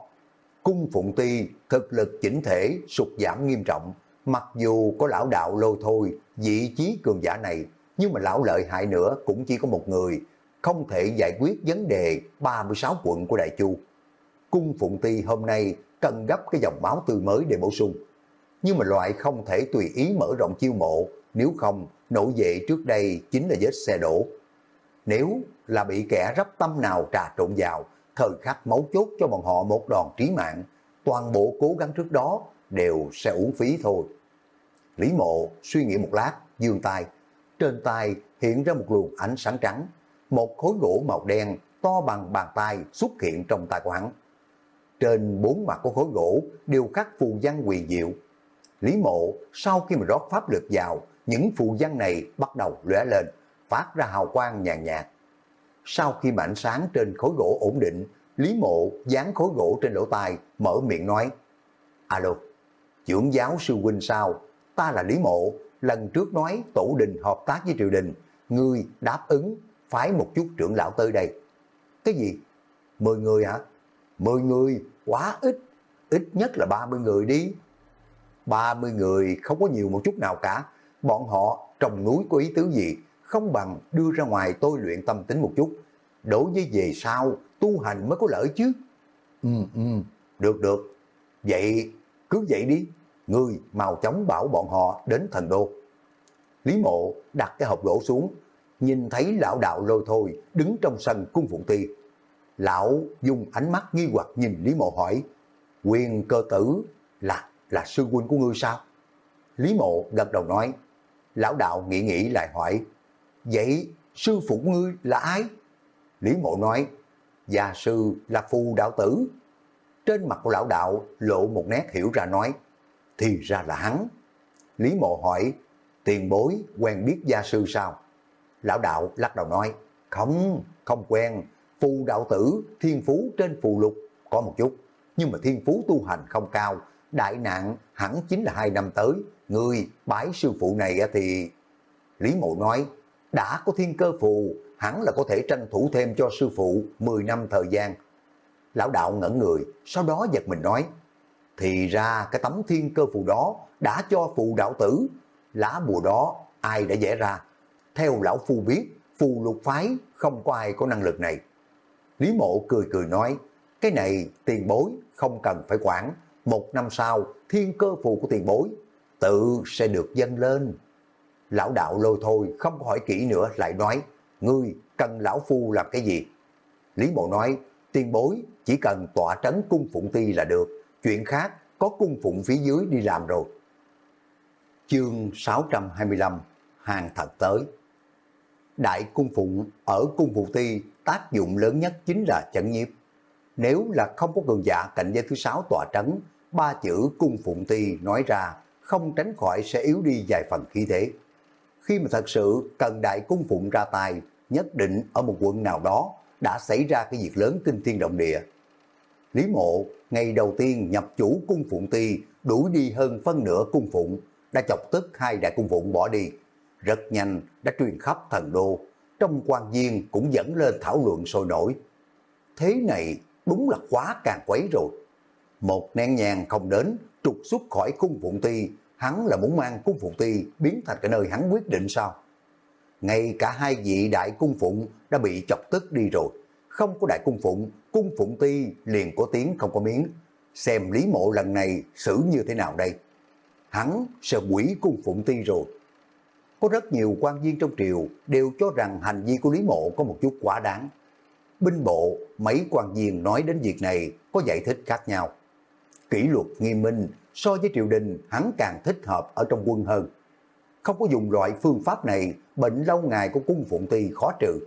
Cung phụng ti thực lực chỉnh thể sụt giảm nghiêm trọng, mặc dù có lão đạo lôi thôi, vị trí cường giả này, nhưng mà lão lợi hại nữa cũng chỉ có một người, không thể giải quyết vấn đề 36 quận của Đại Chu cung phụng ti hôm nay cần gấp cái dòng máu tươi mới để bổ sung. Nhưng mà loại không thể tùy ý mở rộng chiêu mộ, nếu không nổ vệ trước đây chính là vết xe đổ. Nếu là bị kẻ rắp tâm nào trà trộn vào, thời khắc máu chốt cho bọn họ một đòn trí mạng, toàn bộ cố gắng trước đó đều sẽ uổng phí thôi. Lý mộ suy nghĩ một lát, dương tay, trên tay hiện ra một luồng ánh sáng trắng, một khối gỗ màu đen to bằng bàn tay xuất hiện trong tay của hắn trên bốn mặt của khối gỗ đều khắc phù văn quỳ diệu. Lý mộ sau khi mà rót pháp lực vào, những phù văn này bắt đầu lóe lên, phát ra hào quang nhàn nhạt. Sau khi mà ánh sáng trên khối gỗ ổn định, Lý mộ dán khối gỗ trên lỗ tai, mở miệng nói, Alo, trưởng giáo sư huynh sao? Ta là Lý mộ, lần trước nói tổ đình hợp tác với triều đình, ngươi đáp ứng, phái một chút trưởng lão tới đây. Cái gì? Mười người hả? 10 người quá ít, ít nhất là 30 người đi. 30 người không có nhiều một chút nào cả, bọn họ trồng núi có ý tứ gì, không bằng đưa ra ngoài tôi luyện tâm tính một chút. Đối với về sau, tu hành mới có lợi chứ. Ừ, ừ, được được. Vậy, cứ vậy đi. Người màu chóng bảo bọn họ đến thần đô. Lý mộ đặt cái hộp gỗ xuống, nhìn thấy lão đạo lôi thôi đứng trong sân cung phụng ti Lão dùng ánh mắt nghi hoặc nhìn Lý Mộ hỏi, quyền cơ tử là là sư huynh của ngươi sao? Lý Mộ gật đầu nói, lão đạo nghĩ nghĩ lại hỏi, vậy sư phụ ngươi là ai? Lý Mộ nói, gia sư là phù đạo tử. Trên mặt của lão đạo lộ một nét hiểu ra nói, thì ra là hắn. Lý Mộ hỏi, tiền bối quen biết gia sư sao? Lão đạo lắc đầu nói, không, không quen, phù đạo tử thiên phú trên phù lục có một chút, nhưng mà thiên phú tu hành không cao, đại nạn hẳn chính là hai năm tới, người bái sư phụ này thì... Lý Mộ nói, đã có thiên cơ phù, hẳn là có thể tranh thủ thêm cho sư phụ 10 năm thời gian. Lão đạo ngẩn người, sau đó giật mình nói, thì ra cái tấm thiên cơ phù đó đã cho phù đạo tử, lá bùa đó ai đã vẽ ra. Theo lão phu biết, phù lục phái không có ai có năng lực này. Lý mộ cười cười nói, cái này tiền bối không cần phải quản, một năm sau thiên cơ phù của tiền bối tự sẽ được dâng lên. Lão đạo lôi thôi không hỏi kỹ nữa lại nói, ngươi cần lão phu làm cái gì? Lý mộ nói, tiền bối chỉ cần tỏa trấn cung phụng ti là được, chuyện khác có cung phụng phía dưới đi làm rồi. Chương 625 Hàng thật tới Đại cung phụng ở cung phụng ti tác dụng lớn nhất chính là chấn nhiếp. Nếu là không có cường giả cạnh giới thứ sáu tòa trấn, ba chữ cung phụng ti nói ra không tránh khỏi sẽ yếu đi vài phần khí thế. Khi mà thật sự cần đại cung phụng ra tay, nhất định ở một quận nào đó đã xảy ra cái việc lớn kinh thiên động địa. Lý mộ ngày đầu tiên nhập chủ cung phụng ti đuổi đi hơn phân nửa cung phụng, đã chọc tức hai đại cung phụng bỏ đi. Rất nhanh đã truyền khắp thần đô, trong quan viên cũng dẫn lên thảo luận sôi nổi. Thế này đúng là quá càng quấy rồi. Một nén nhàng không đến, trục xuất khỏi cung phụng ti, hắn là muốn mang cung phụng ti biến thành cái nơi hắn quyết định sao? Ngay cả hai vị đại cung phụng đã bị chọc tức đi rồi. Không có đại cung phụng, cung phụng ti liền có tiếng không có miếng. Xem Lý Mộ lần này xử như thế nào đây? Hắn sẽ quỷ cung phụng ti rồi. Có rất nhiều quan viên trong triều đều cho rằng hành vi của Lý Mộ có một chút quá đáng. Binh bộ, mấy quan viên nói đến việc này có giải thích khác nhau. Kỷ luật nghiêm minh so với triều đình hắn càng thích hợp ở trong quân hơn. Không có dùng loại phương pháp này, bệnh lâu ngày của cung phụng ti khó trừ.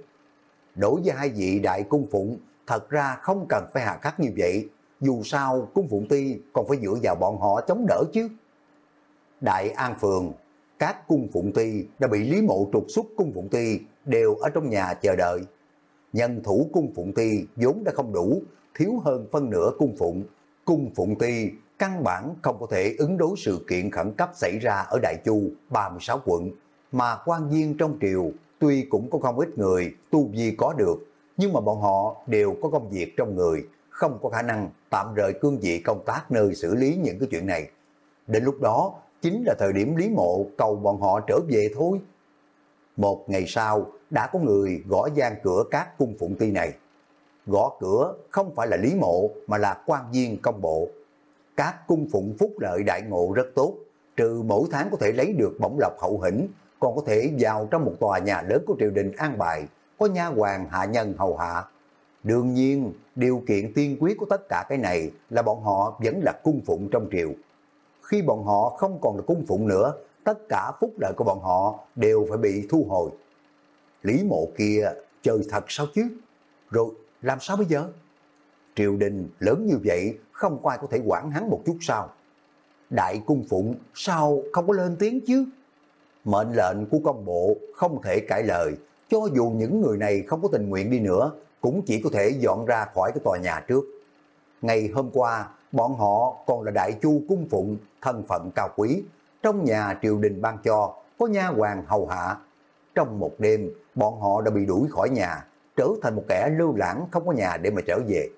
Đối với hai vị đại cung phụng, thật ra không cần phải hạ khắc như vậy. Dù sao, cung phụng ti còn phải dựa vào bọn họ chống đỡ chứ. Đại An Phường, các cung phụng ti đã bị Lý Mộ trục xuất cung phụng ti đều ở trong nhà chờ đợi. Nhân thủ cung phụng ti vốn đã không đủ, thiếu hơn phân nửa cung phụng. Cung phụng ti căn bản không có thể ứng đối sự kiện khẩn cấp xảy ra ở Đại Chu 36 quận, mà quan viên trong triều tuy cũng có không ít người tu vi có được, nhưng mà bọn họ đều có công việc trong người, không có khả năng tạm rời cương vị công tác nơi xử lý những cái chuyện này. Đến lúc đó, chính là thời điểm Lý Mộ cầu bọn họ trở về thôi. Một ngày sau, đã có người gõ gian cửa các cung phụng ti này. Gõ cửa không phải là Lý Mộ mà là quan viên công bộ. Các cung phụng phúc lợi đại ngộ rất tốt, trừ mỗi tháng có thể lấy được bổng lộc hậu hĩnh, còn có thể vào trong một tòa nhà lớn của triều đình an bài, có nha hoàng hạ nhân hầu hạ. Đương nhiên, điều kiện tiên quyết của tất cả cái này là bọn họ vẫn là cung phụng trong triều. Khi bọn họ không còn là cung phụng nữa, tất cả phúc lợi của bọn họ đều phải bị thu hồi. Lý mộ kia, chơi thật sao chứ? Rồi, làm sao bây giờ? Triều đình lớn như vậy, không có ai có thể quản hắn một chút sao? Đại cung phụng sao không có lên tiếng chứ? Mệnh lệnh của công bộ không thể cãi lời, cho dù những người này không có tình nguyện đi nữa, cũng chỉ có thể dọn ra khỏi cái tòa nhà trước. Ngày hôm qua, bọn họ còn là đại chu cung phụng, thân phận cao quý, trong nhà triều đình ban cho, có nha hoàng hầu hạ. Trong một đêm, bọn họ đã bị đuổi khỏi nhà, trở thành một kẻ lưu lãng không có nhà để mà trở về.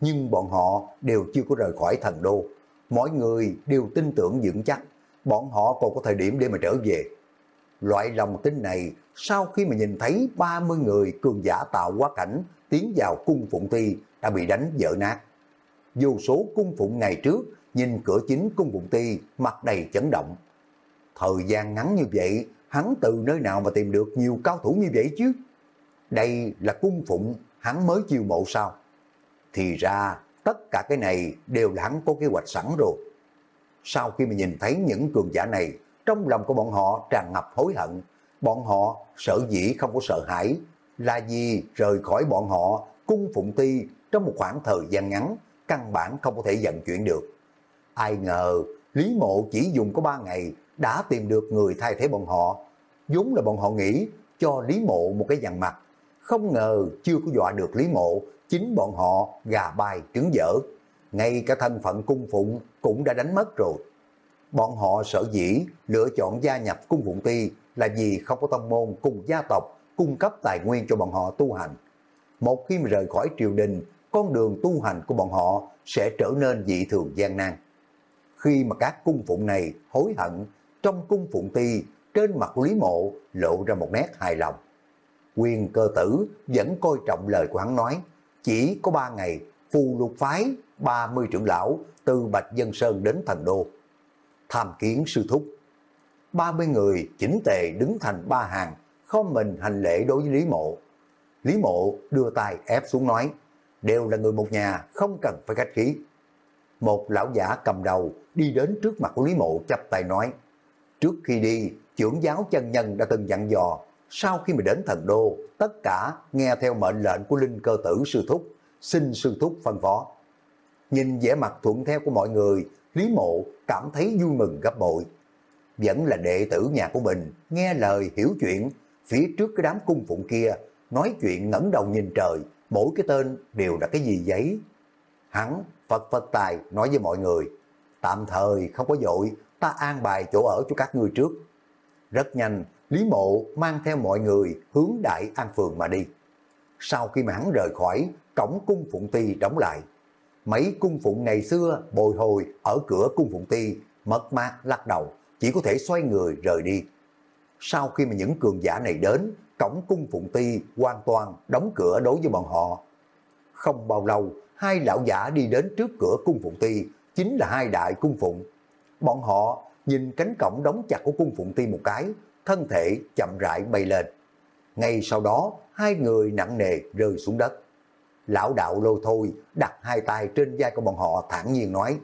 Nhưng bọn họ đều chưa có rời khỏi thần đô. Mọi người đều tin tưởng vững chắc, bọn họ còn có thời điểm để mà trở về. Loại lòng tin này, sau khi mà nhìn thấy 30 người cường giả tạo quá cảnh tiến vào cung phụng ti đã bị đánh vỡ nát. Vô số cung phụng ngày trước nhìn cửa chính cung phụng ti mặt đầy chấn động. Thời gian ngắn như vậy, hắn từ nơi nào mà tìm được nhiều cao thủ như vậy chứ? Đây là cung phụng hắn mới chiêu mộ sao? Thì ra tất cả cái này đều là hắn có kế hoạch sẵn rồi. Sau khi mà nhìn thấy những cường giả này, trong lòng của bọn họ tràn ngập hối hận. Bọn họ sợ dĩ không có sợ hãi, là gì rời khỏi bọn họ cung phụng ti trong một khoảng thời gian ngắn, căn bản không có thể vận chuyển được. Ai ngờ, Lý Mộ chỉ dùng có 3 ngày đã tìm được người thay thế bọn họ. vốn là bọn họ nghĩ cho Lý Mộ một cái dằn mặt. Không ngờ chưa có dọa được Lý Mộ, chính bọn họ gà bài trứng dở. Ngay cả thân phận cung phụng cũng đã đánh mất rồi. Bọn họ sở dĩ lựa chọn gia nhập cung phụng ti là vì không có tông môn cùng gia tộc cung cấp tài nguyên cho bọn họ tu hành. Một khi mà rời khỏi triều đình, con đường tu hành của bọn họ sẽ trở nên dị thường gian nan. Khi mà các cung phụng này hối hận, trong cung phụng ti, trên mặt Lý Mộ lộ ra một nét hài lòng. Quyền cơ tử vẫn coi trọng lời của hắn nói, chỉ có ba ngày, phù lục phái 30 trưởng lão từ Bạch Dân Sơn đến Thần Đô. Tham kiến sư thúc. 30 người chỉnh tề đứng thành ba hàng, không mình hành lễ đối với Lý Mộ. Lý Mộ đưa tay ép xuống nói, đều là người một nhà, không cần phải khách khí. Một lão giả cầm đầu đi đến trước mặt của Lý Mộ chắp tay nói, trước khi đi, trưởng giáo chân nhân đã từng dặn dò, sau khi mà đến thần đô, tất cả nghe theo mệnh lệnh của linh cơ tử sư thúc, xin sư thúc phân phó. Nhìn vẻ mặt thuận theo của mọi người, Lý Mộ cảm thấy vui mừng gấp bội. Vẫn là đệ tử nhà của mình, nghe lời hiểu chuyện, phía trước cái đám cung phụng kia, nói chuyện ngẩng đầu nhìn trời, mỗi cái tên đều là cái gì giấy. Hắn phật phật tài nói với mọi người, tạm thời không có dội, ta an bài chỗ ở cho các ngươi trước. Rất nhanh, Lý Mộ mang theo mọi người hướng Đại An Phường mà đi. Sau khi mà hắn rời khỏi, cổng cung Phụng Ti đóng lại. Mấy cung phụng ngày xưa bồi hồi ở cửa cung Phụng Ti, mất mát lắc đầu, chỉ có thể xoay người rời đi. Sau khi mà những cường giả này đến, cổng cung Phụng Ti hoàn toàn đóng cửa đối với bọn họ. Không bao lâu, hai lão giả đi đến trước cửa cung Phụng Ti, chính là hai đại cung phụng. Bọn họ nhìn cánh cổng đóng chặt của cung Phụng Ti một cái, thân thể chậm rãi bay lên. Ngay sau đó, hai người nặng nề rơi xuống đất. Lão đạo lôi thôi đặt hai tay trên vai của bọn họ thản nhiên nói,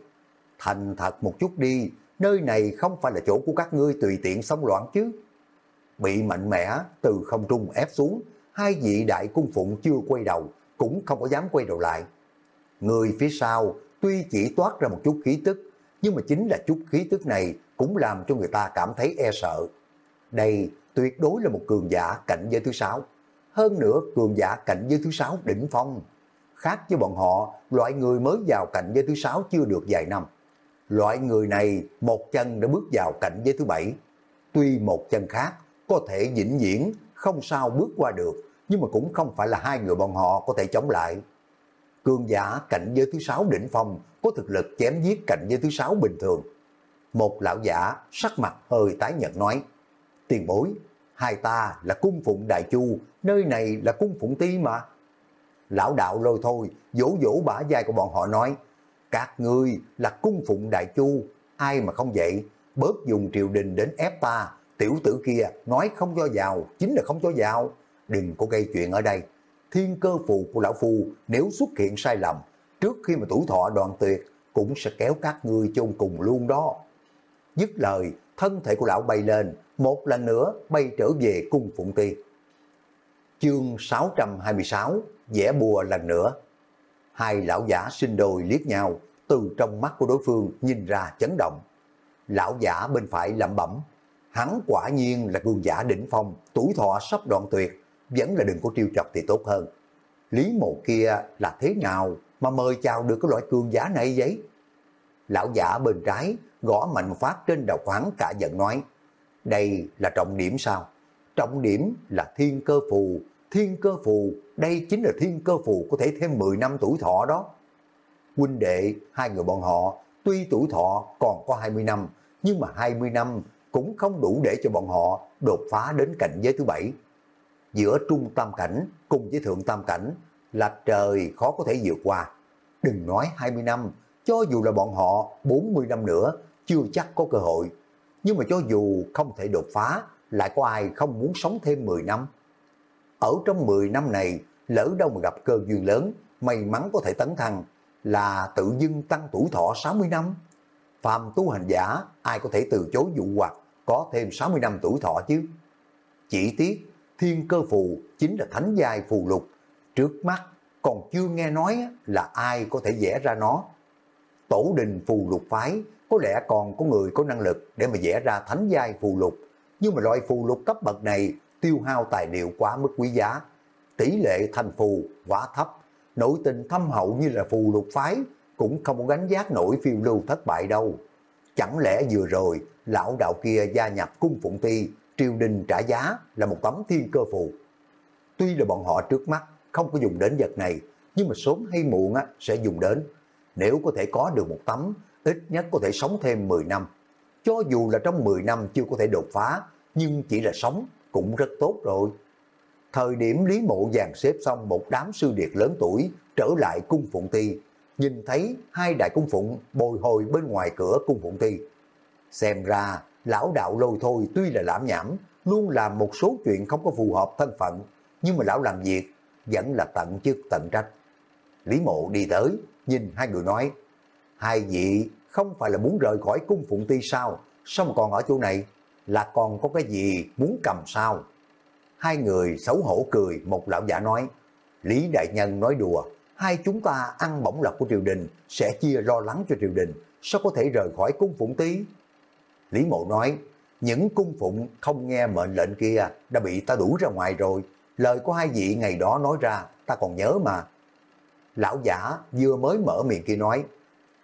thành thật một chút đi, nơi này không phải là chỗ của các ngươi tùy tiện sống loạn chứ. Bị mạnh mẽ từ không trung ép xuống, hai vị đại cung phụng chưa quay đầu, cũng không có dám quay đầu lại. Người phía sau tuy chỉ toát ra một chút khí tức, nhưng mà chính là chút khí tức này cũng làm cho người ta cảm thấy e sợ. Đây tuyệt đối là một cường giả cạnh giới thứ sáu. Hơn nữa cường giả cạnh giới thứ sáu đỉnh phong. Khác với bọn họ, loại người mới vào cạnh giới thứ sáu chưa được vài năm. Loại người này một chân đã bước vào cạnh giới thứ bảy. Tuy một chân khác có thể vĩnh viễn không sao bước qua được, nhưng mà cũng không phải là hai người bọn họ có thể chống lại. Cường giả cạnh giới thứ sáu đỉnh phong có thực lực chém giết cạnh giới thứ sáu bình thường. Một lão giả sắc mặt hơi tái nhợt nói, tiền bối, hai ta là cung phụng đại chu, nơi này là cung phụng ti mà. Lão đạo lôi thôi, vỗ vỗ bả vai của bọn họ nói, các ngươi là cung phụng đại chu, ai mà không vậy, bớt dùng triều đình đến ép ta, tiểu tử kia nói không cho vào, chính là không cho vào, đừng có gây chuyện ở đây. Thiên cơ phù của lão phu nếu xuất hiện sai lầm, trước khi mà tuổi thọ đoạn tuyệt, cũng sẽ kéo các ngươi chôn cùng luôn đó. Dứt lời, thân thể của lão bay lên, một lần nữa bay trở về cung Phụng Ti. Chương 626, vẽ bùa lần nữa. Hai lão giả sinh đồi liếc nhau, từ trong mắt của đối phương nhìn ra chấn động. Lão giả bên phải lẩm bẩm, hắn quả nhiên là cường giả đỉnh phong, tuổi thọ sắp đoạn tuyệt, vẫn là đừng có trêu chọc thì tốt hơn. Lý mộ kia là thế nào mà mời chào được cái loại cường giả này vậy? Lão giả bên trái gõ mạnh phát trên đầu khoáng cả giận nói, đây là trọng điểm sao? Trọng điểm là thiên cơ phù, thiên cơ phù, đây chính là thiên cơ phù có thể thêm 10 năm tuổi thọ đó. Huynh đệ, hai người bọn họ, tuy tuổi thọ còn có 20 năm, nhưng mà 20 năm cũng không đủ để cho bọn họ đột phá đến cảnh giới thứ bảy. Giữa trung tam cảnh cùng với thượng tam cảnh là trời khó có thể vượt qua. Đừng nói 20 năm, cho dù là bọn họ 40 năm nữa, chưa chắc có cơ hội. Nhưng mà cho dù không thể đột phá, lại có ai không muốn sống thêm 10 năm? Ở trong 10 năm này, lỡ đâu mà gặp cơ duyên lớn, may mắn có thể tấn thăng, là tự dưng tăng tuổi thọ 60 năm. Phàm tu hành giả, ai có thể từ chối dụ hoặc có thêm 60 năm tuổi thọ chứ? Chỉ tiếc, thiên cơ phù chính là thánh giai phù lục. Trước mắt, còn chưa nghe nói là ai có thể vẽ ra nó. Tổ đình phù lục phái có lẽ còn có người có năng lực để mà vẽ ra thánh giai phù lục. Nhưng mà loại phù lục cấp bậc này tiêu hao tài liệu quá mức quý giá. Tỷ lệ thành phù quá thấp. Nội tình thâm hậu như là phù lục phái cũng không có gánh giác nổi phiêu lưu thất bại đâu. Chẳng lẽ vừa rồi lão đạo kia gia nhập cung phụng ti, triều đình trả giá là một tấm thiên cơ phù. Tuy là bọn họ trước mắt không có dùng đến vật này, nhưng mà sớm hay muộn á, sẽ dùng đến. Nếu có thể có được một tấm, ít nhất có thể sống thêm 10 năm. Cho dù là trong 10 năm chưa có thể đột phá, nhưng chỉ là sống cũng rất tốt rồi. Thời điểm Lý Mộ dàn xếp xong một đám sư điệt lớn tuổi trở lại cung Phụng Ti, nhìn thấy hai đại cung Phụng bồi hồi bên ngoài cửa cung Phụng thi, Xem ra, lão đạo lôi thôi tuy là lãm nhảm, luôn làm một số chuyện không có phù hợp thân phận, nhưng mà lão làm việc vẫn là tận chức tận trách. Lý Mộ đi tới, nhìn hai người nói, hai vị không phải là muốn rời khỏi cung Phụng Ti sao, sao mà còn ở chỗ này, là còn có cái gì muốn cầm sao? Hai người xấu hổ cười, một lão giả nói, Lý Đại Nhân nói đùa, hai chúng ta ăn bổng lộc của triều đình sẽ chia lo lắng cho triều đình, sao có thể rời khỏi cung phụng tí? Lý Mộ nói, những cung phụng không nghe mệnh lệnh kia đã bị ta đuổi ra ngoài rồi, lời của hai vị ngày đó nói ra ta còn nhớ mà. Lão giả vừa mới mở miệng kia nói,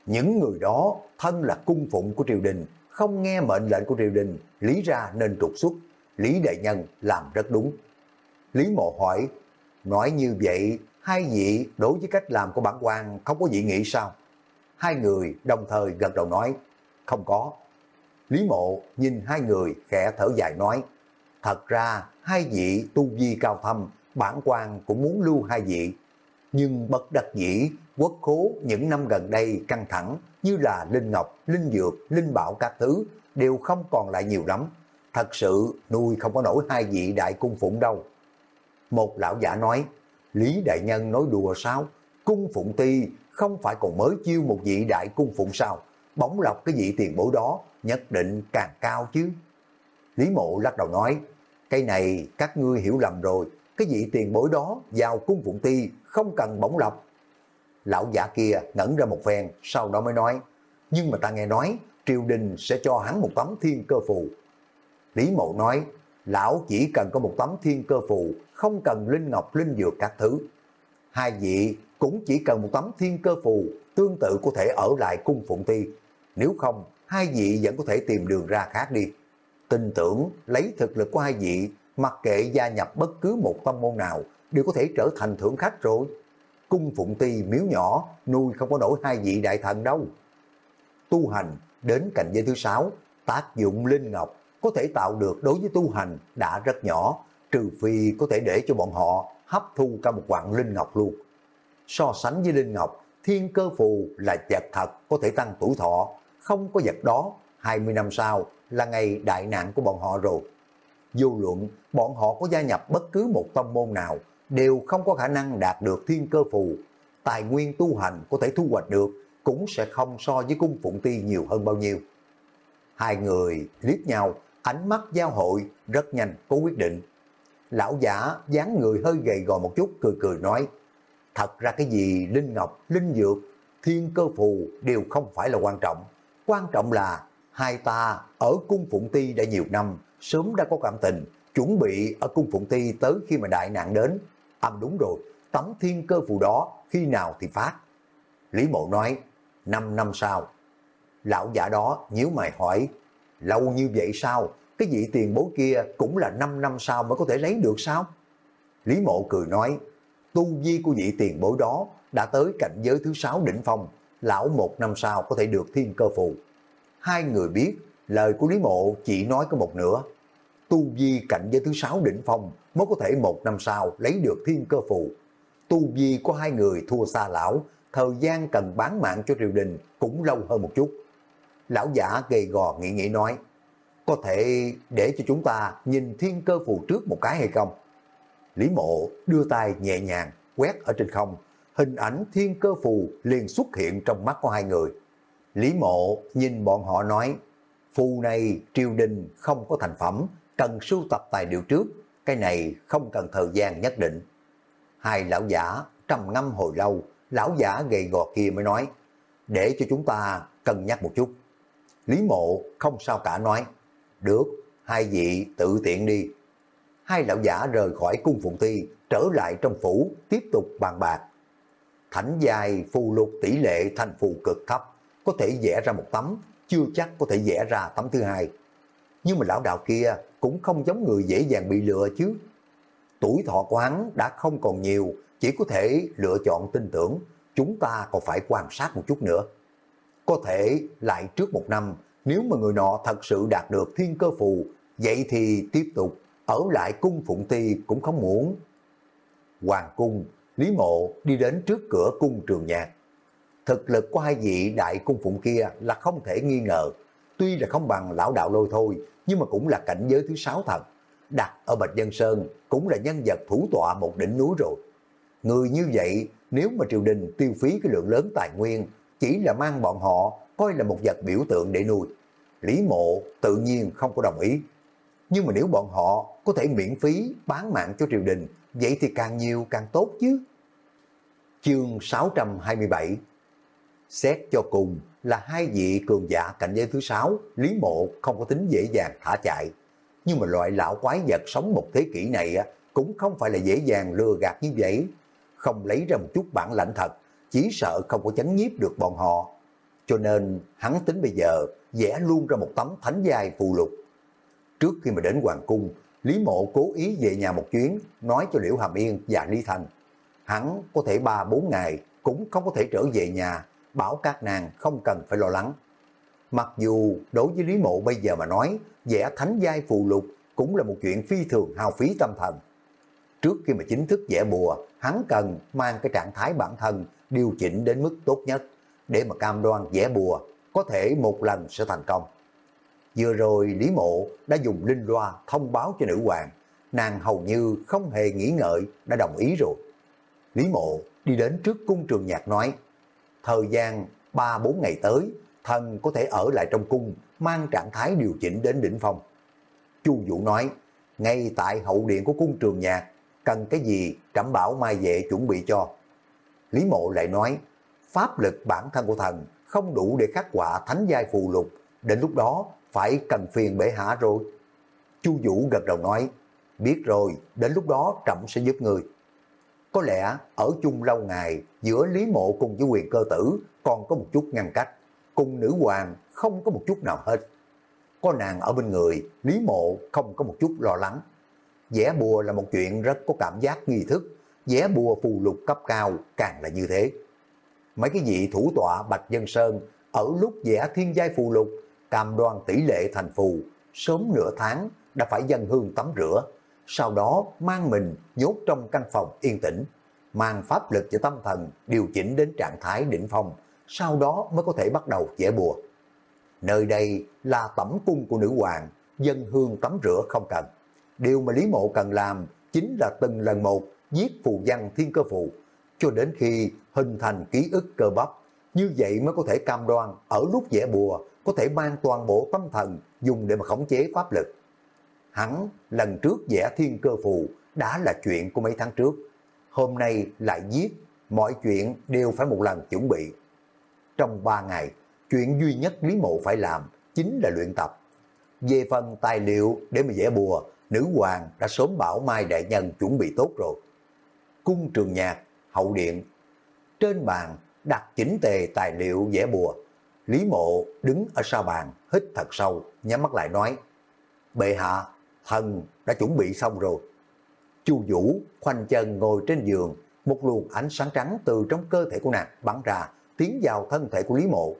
những người đó thân là cung phụng của triều đình, không nghe mệnh lệnh của triều đình, lý ra nên trục xuất, Lý Đại Nhân làm rất đúng. Lý Mộ hỏi, nói như vậy, hai vị đối với cách làm của bản quan không có dị nghị sao? Hai người đồng thời gật đầu nói, không có. Lý Mộ nhìn hai người khẽ thở dài nói, thật ra hai vị tu vi cao thâm, bản quan cũng muốn lưu hai vị. Nhưng bất đắc dĩ, quốc khố những năm gần đây căng thẳng như là Linh Ngọc, Linh Dược, Linh Bảo các thứ đều không còn lại nhiều lắm thật sự nuôi không có nổi hai vị đại cung phụng đâu. Một lão giả nói, Lý Đại Nhân nói đùa sao? Cung phụng ti không phải còn mới chiêu một vị đại cung phụng sao? Bóng lọc cái vị tiền bối đó nhất định càng cao chứ. Lý Mộ lắc đầu nói, cái này các ngươi hiểu lầm rồi, cái vị tiền bối đó vào cung phụng ti không cần bóng lọc. Lão giả kia ngẩn ra một phen, sau đó mới nói, nhưng mà ta nghe nói triều đình sẽ cho hắn một tấm thiên cơ phù, Lý Mộ nói, lão chỉ cần có một tấm thiên cơ phù, không cần linh ngọc, linh dược các thứ. Hai vị cũng chỉ cần một tấm thiên cơ phù, tương tự có thể ở lại cung phụng ti. Nếu không, hai vị vẫn có thể tìm đường ra khác đi. Tin tưởng lấy thực lực của hai vị, mặc kệ gia nhập bất cứ một tâm môn nào, đều có thể trở thành thưởng khách rồi. Cung phụng ti miếu nhỏ, nuôi không có nổi hai vị đại thần đâu. Tu hành đến cảnh giới thứ sáu, tác dụng linh ngọc có thể tạo được đối với tu hành đã rất nhỏ, trừ phi có thể để cho bọn họ hấp thu cả một quặng linh ngọc luôn. So sánh với linh ngọc, thiên cơ phù là vật thật có thể tăng tuổi thọ, không có vật đó, 20 năm sau là ngày đại nạn của bọn họ rồi. Vô luận, bọn họ có gia nhập bất cứ một tông môn nào, đều không có khả năng đạt được thiên cơ phù. Tài nguyên tu hành có thể thu hoạch được, cũng sẽ không so với cung phụng ti nhiều hơn bao nhiêu. Hai người liếc nhau, ánh mắt giao hội rất nhanh có quyết định. Lão giả dáng người hơi gầy gò một chút cười cười nói, thật ra cái gì linh ngọc, linh dược, thiên cơ phù đều không phải là quan trọng. Quan trọng là hai ta ở cung Phụng Ti đã nhiều năm, sớm đã có cảm tình, chuẩn bị ở cung Phụng Ti tới khi mà đại nạn đến. Âm đúng rồi, tấm thiên cơ phù đó khi nào thì phát. Lý Mộ nói, 5 năm sau. Lão giả đó nhíu mày hỏi, Lâu như vậy sao? Cái vị tiền bối kia cũng là 5 năm sau mới có thể lấy được sao? Lý mộ cười nói, tu vi của vị tiền bối đó đã tới cảnh giới thứ sáu đỉnh phong, lão một năm sau có thể được thiên cơ phù. Hai người biết, lời của Lý mộ chỉ nói có một nửa. Tu vi cảnh giới thứ sáu đỉnh phong mới có thể một năm sau lấy được thiên cơ phù. Tu vi của hai người thua xa lão, thời gian cần bán mạng cho triều đình cũng lâu hơn một chút. Lão giả gầy gò nghĩ nghĩ nói, có thể để cho chúng ta nhìn thiên cơ phù trước một cái hay không? Lý mộ đưa tay nhẹ nhàng, quét ở trên không, hình ảnh thiên cơ phù liền xuất hiện trong mắt của hai người. Lý mộ nhìn bọn họ nói, phù này triều đình không có thành phẩm, cần sưu tập tài liệu trước, cái này không cần thời gian nhất định. Hai lão giả trầm ngâm hồi lâu, lão giả gầy gò kia mới nói, để cho chúng ta cân nhắc một chút. Lý mộ không sao cả nói, được, hai vị tự tiện đi. Hai lão giả rời khỏi cung phụng thi, trở lại trong phủ, tiếp tục bàn bạc. Thảnh dài phù lục tỷ lệ thành phù cực thấp, có thể vẽ ra một tấm, chưa chắc có thể vẽ ra tấm thứ hai. Nhưng mà lão đạo kia cũng không giống người dễ dàng bị lừa chứ. Tuổi thọ của hắn đã không còn nhiều, chỉ có thể lựa chọn tin tưởng, chúng ta còn phải quan sát một chút nữa. Có thể lại trước một năm, nếu mà người nọ thật sự đạt được thiên cơ phù, vậy thì tiếp tục ở lại cung Phụng Ti cũng không muốn. Hoàng cung, Lý Mộ đi đến trước cửa cung trường nhạc. Thực lực của hai vị đại cung phụng kia là không thể nghi ngờ. Tuy là không bằng lão đạo lôi thôi, nhưng mà cũng là cảnh giới thứ sáu thật. Đặt ở Bạch Dân Sơn cũng là nhân vật thủ tọa một đỉnh núi rồi. Người như vậy, nếu mà triều đình tiêu phí cái lượng lớn tài nguyên, chỉ là mang bọn họ coi là một vật biểu tượng để nuôi. Lý mộ tự nhiên không có đồng ý. Nhưng mà nếu bọn họ có thể miễn phí bán mạng cho triều đình, vậy thì càng nhiều càng tốt chứ. Chương 627 Xét cho cùng là hai vị cường giả cạnh giới thứ sáu, Lý Mộ không có tính dễ dàng thả chạy. Nhưng mà loại lão quái vật sống một thế kỷ này cũng không phải là dễ dàng lừa gạt như vậy. Không lấy ra một chút bản lãnh thật, chỉ sợ không có chấn nhiếp được bọn họ. Cho nên hắn tính bây giờ vẽ luôn ra một tấm thánh giai phù lục. Trước khi mà đến Hoàng Cung, Lý Mộ cố ý về nhà một chuyến, nói cho Liễu Hàm Yên và Lý Thành. Hắn có thể 3-4 ngày cũng không có thể trở về nhà, bảo các nàng không cần phải lo lắng. Mặc dù đối với Lý Mộ bây giờ mà nói, vẽ thánh giai phù lục cũng là một chuyện phi thường hao phí tâm thần. Trước khi mà chính thức vẽ bùa, hắn cần mang cái trạng thái bản thân điều chỉnh đến mức tốt nhất để mà cam đoan vẽ bùa có thể một lần sẽ thành công. Vừa rồi Lý Mộ đã dùng linh loa thông báo cho nữ hoàng, nàng hầu như không hề nghĩ ngợi đã đồng ý rồi. Lý Mộ đi đến trước cung trường nhạc nói, thời gian 3-4 ngày tới, thần có thể ở lại trong cung, mang trạng thái điều chỉnh đến đỉnh phong. Chu Vũ nói, ngay tại hậu điện của cung trường nhạc, cần cái gì trảm bảo mai vệ chuẩn bị cho. Lý Mộ lại nói, pháp lực bản thân của thần không đủ để khắc họa thánh giai phù lục, đến lúc đó phải cần phiền bể hạ rồi. Chu Vũ gật đầu nói, biết rồi, đến lúc đó trẫm sẽ giúp người. Có lẽ ở chung lâu ngày giữa Lý Mộ cùng với quyền cơ tử còn có một chút ngăn cách, cùng nữ hoàng không có một chút nào hết. Có nàng ở bên người, Lý Mộ không có một chút lo lắng. Vẽ bùa là một chuyện rất có cảm giác nghi thức, vẽ bùa phù lục cấp cao càng là như thế. Mấy cái vị thủ tọa Bạch Dân Sơn ở lúc vẽ thiên giai phù lục, cam đoan tỷ lệ thành phù, sớm nửa tháng đã phải dân hương tắm rửa, sau đó mang mình nhốt trong căn phòng yên tĩnh, mang pháp lực cho tâm thần điều chỉnh đến trạng thái đỉnh phong, sau đó mới có thể bắt đầu vẽ bùa. Nơi đây là tẩm cung của nữ hoàng, dân hương tắm rửa không cần. Điều mà Lý Mộ cần làm chính là từng lần một giết phù văn thiên cơ phù, cho đến khi hình thành ký ức cơ bắp. Như vậy mới có thể cam đoan ở lúc vẽ bùa có thể mang toàn bộ tâm thần dùng để mà khống chế pháp lực. Hắn lần trước vẽ thiên cơ phù đã là chuyện của mấy tháng trước. Hôm nay lại giết mọi chuyện đều phải một lần chuẩn bị. Trong ba ngày, chuyện duy nhất Lý Mộ phải làm chính là luyện tập. Về phần tài liệu để mà vẽ bùa, nữ hoàng đã sớm bảo Mai Đại Nhân chuẩn bị tốt rồi. Cung trường nhạc, hậu điện. Trên bàn đặt chỉnh tề tài liệu vẽ bùa. Lý mộ đứng ở sau bàn, hít thật sâu, nhắm mắt lại nói. Bệ hạ, thần đã chuẩn bị xong rồi. Chu Vũ khoanh chân ngồi trên giường, một luồng ánh sáng trắng từ trong cơ thể của nàng bắn ra, tiến vào thân thể của Lý Mộ.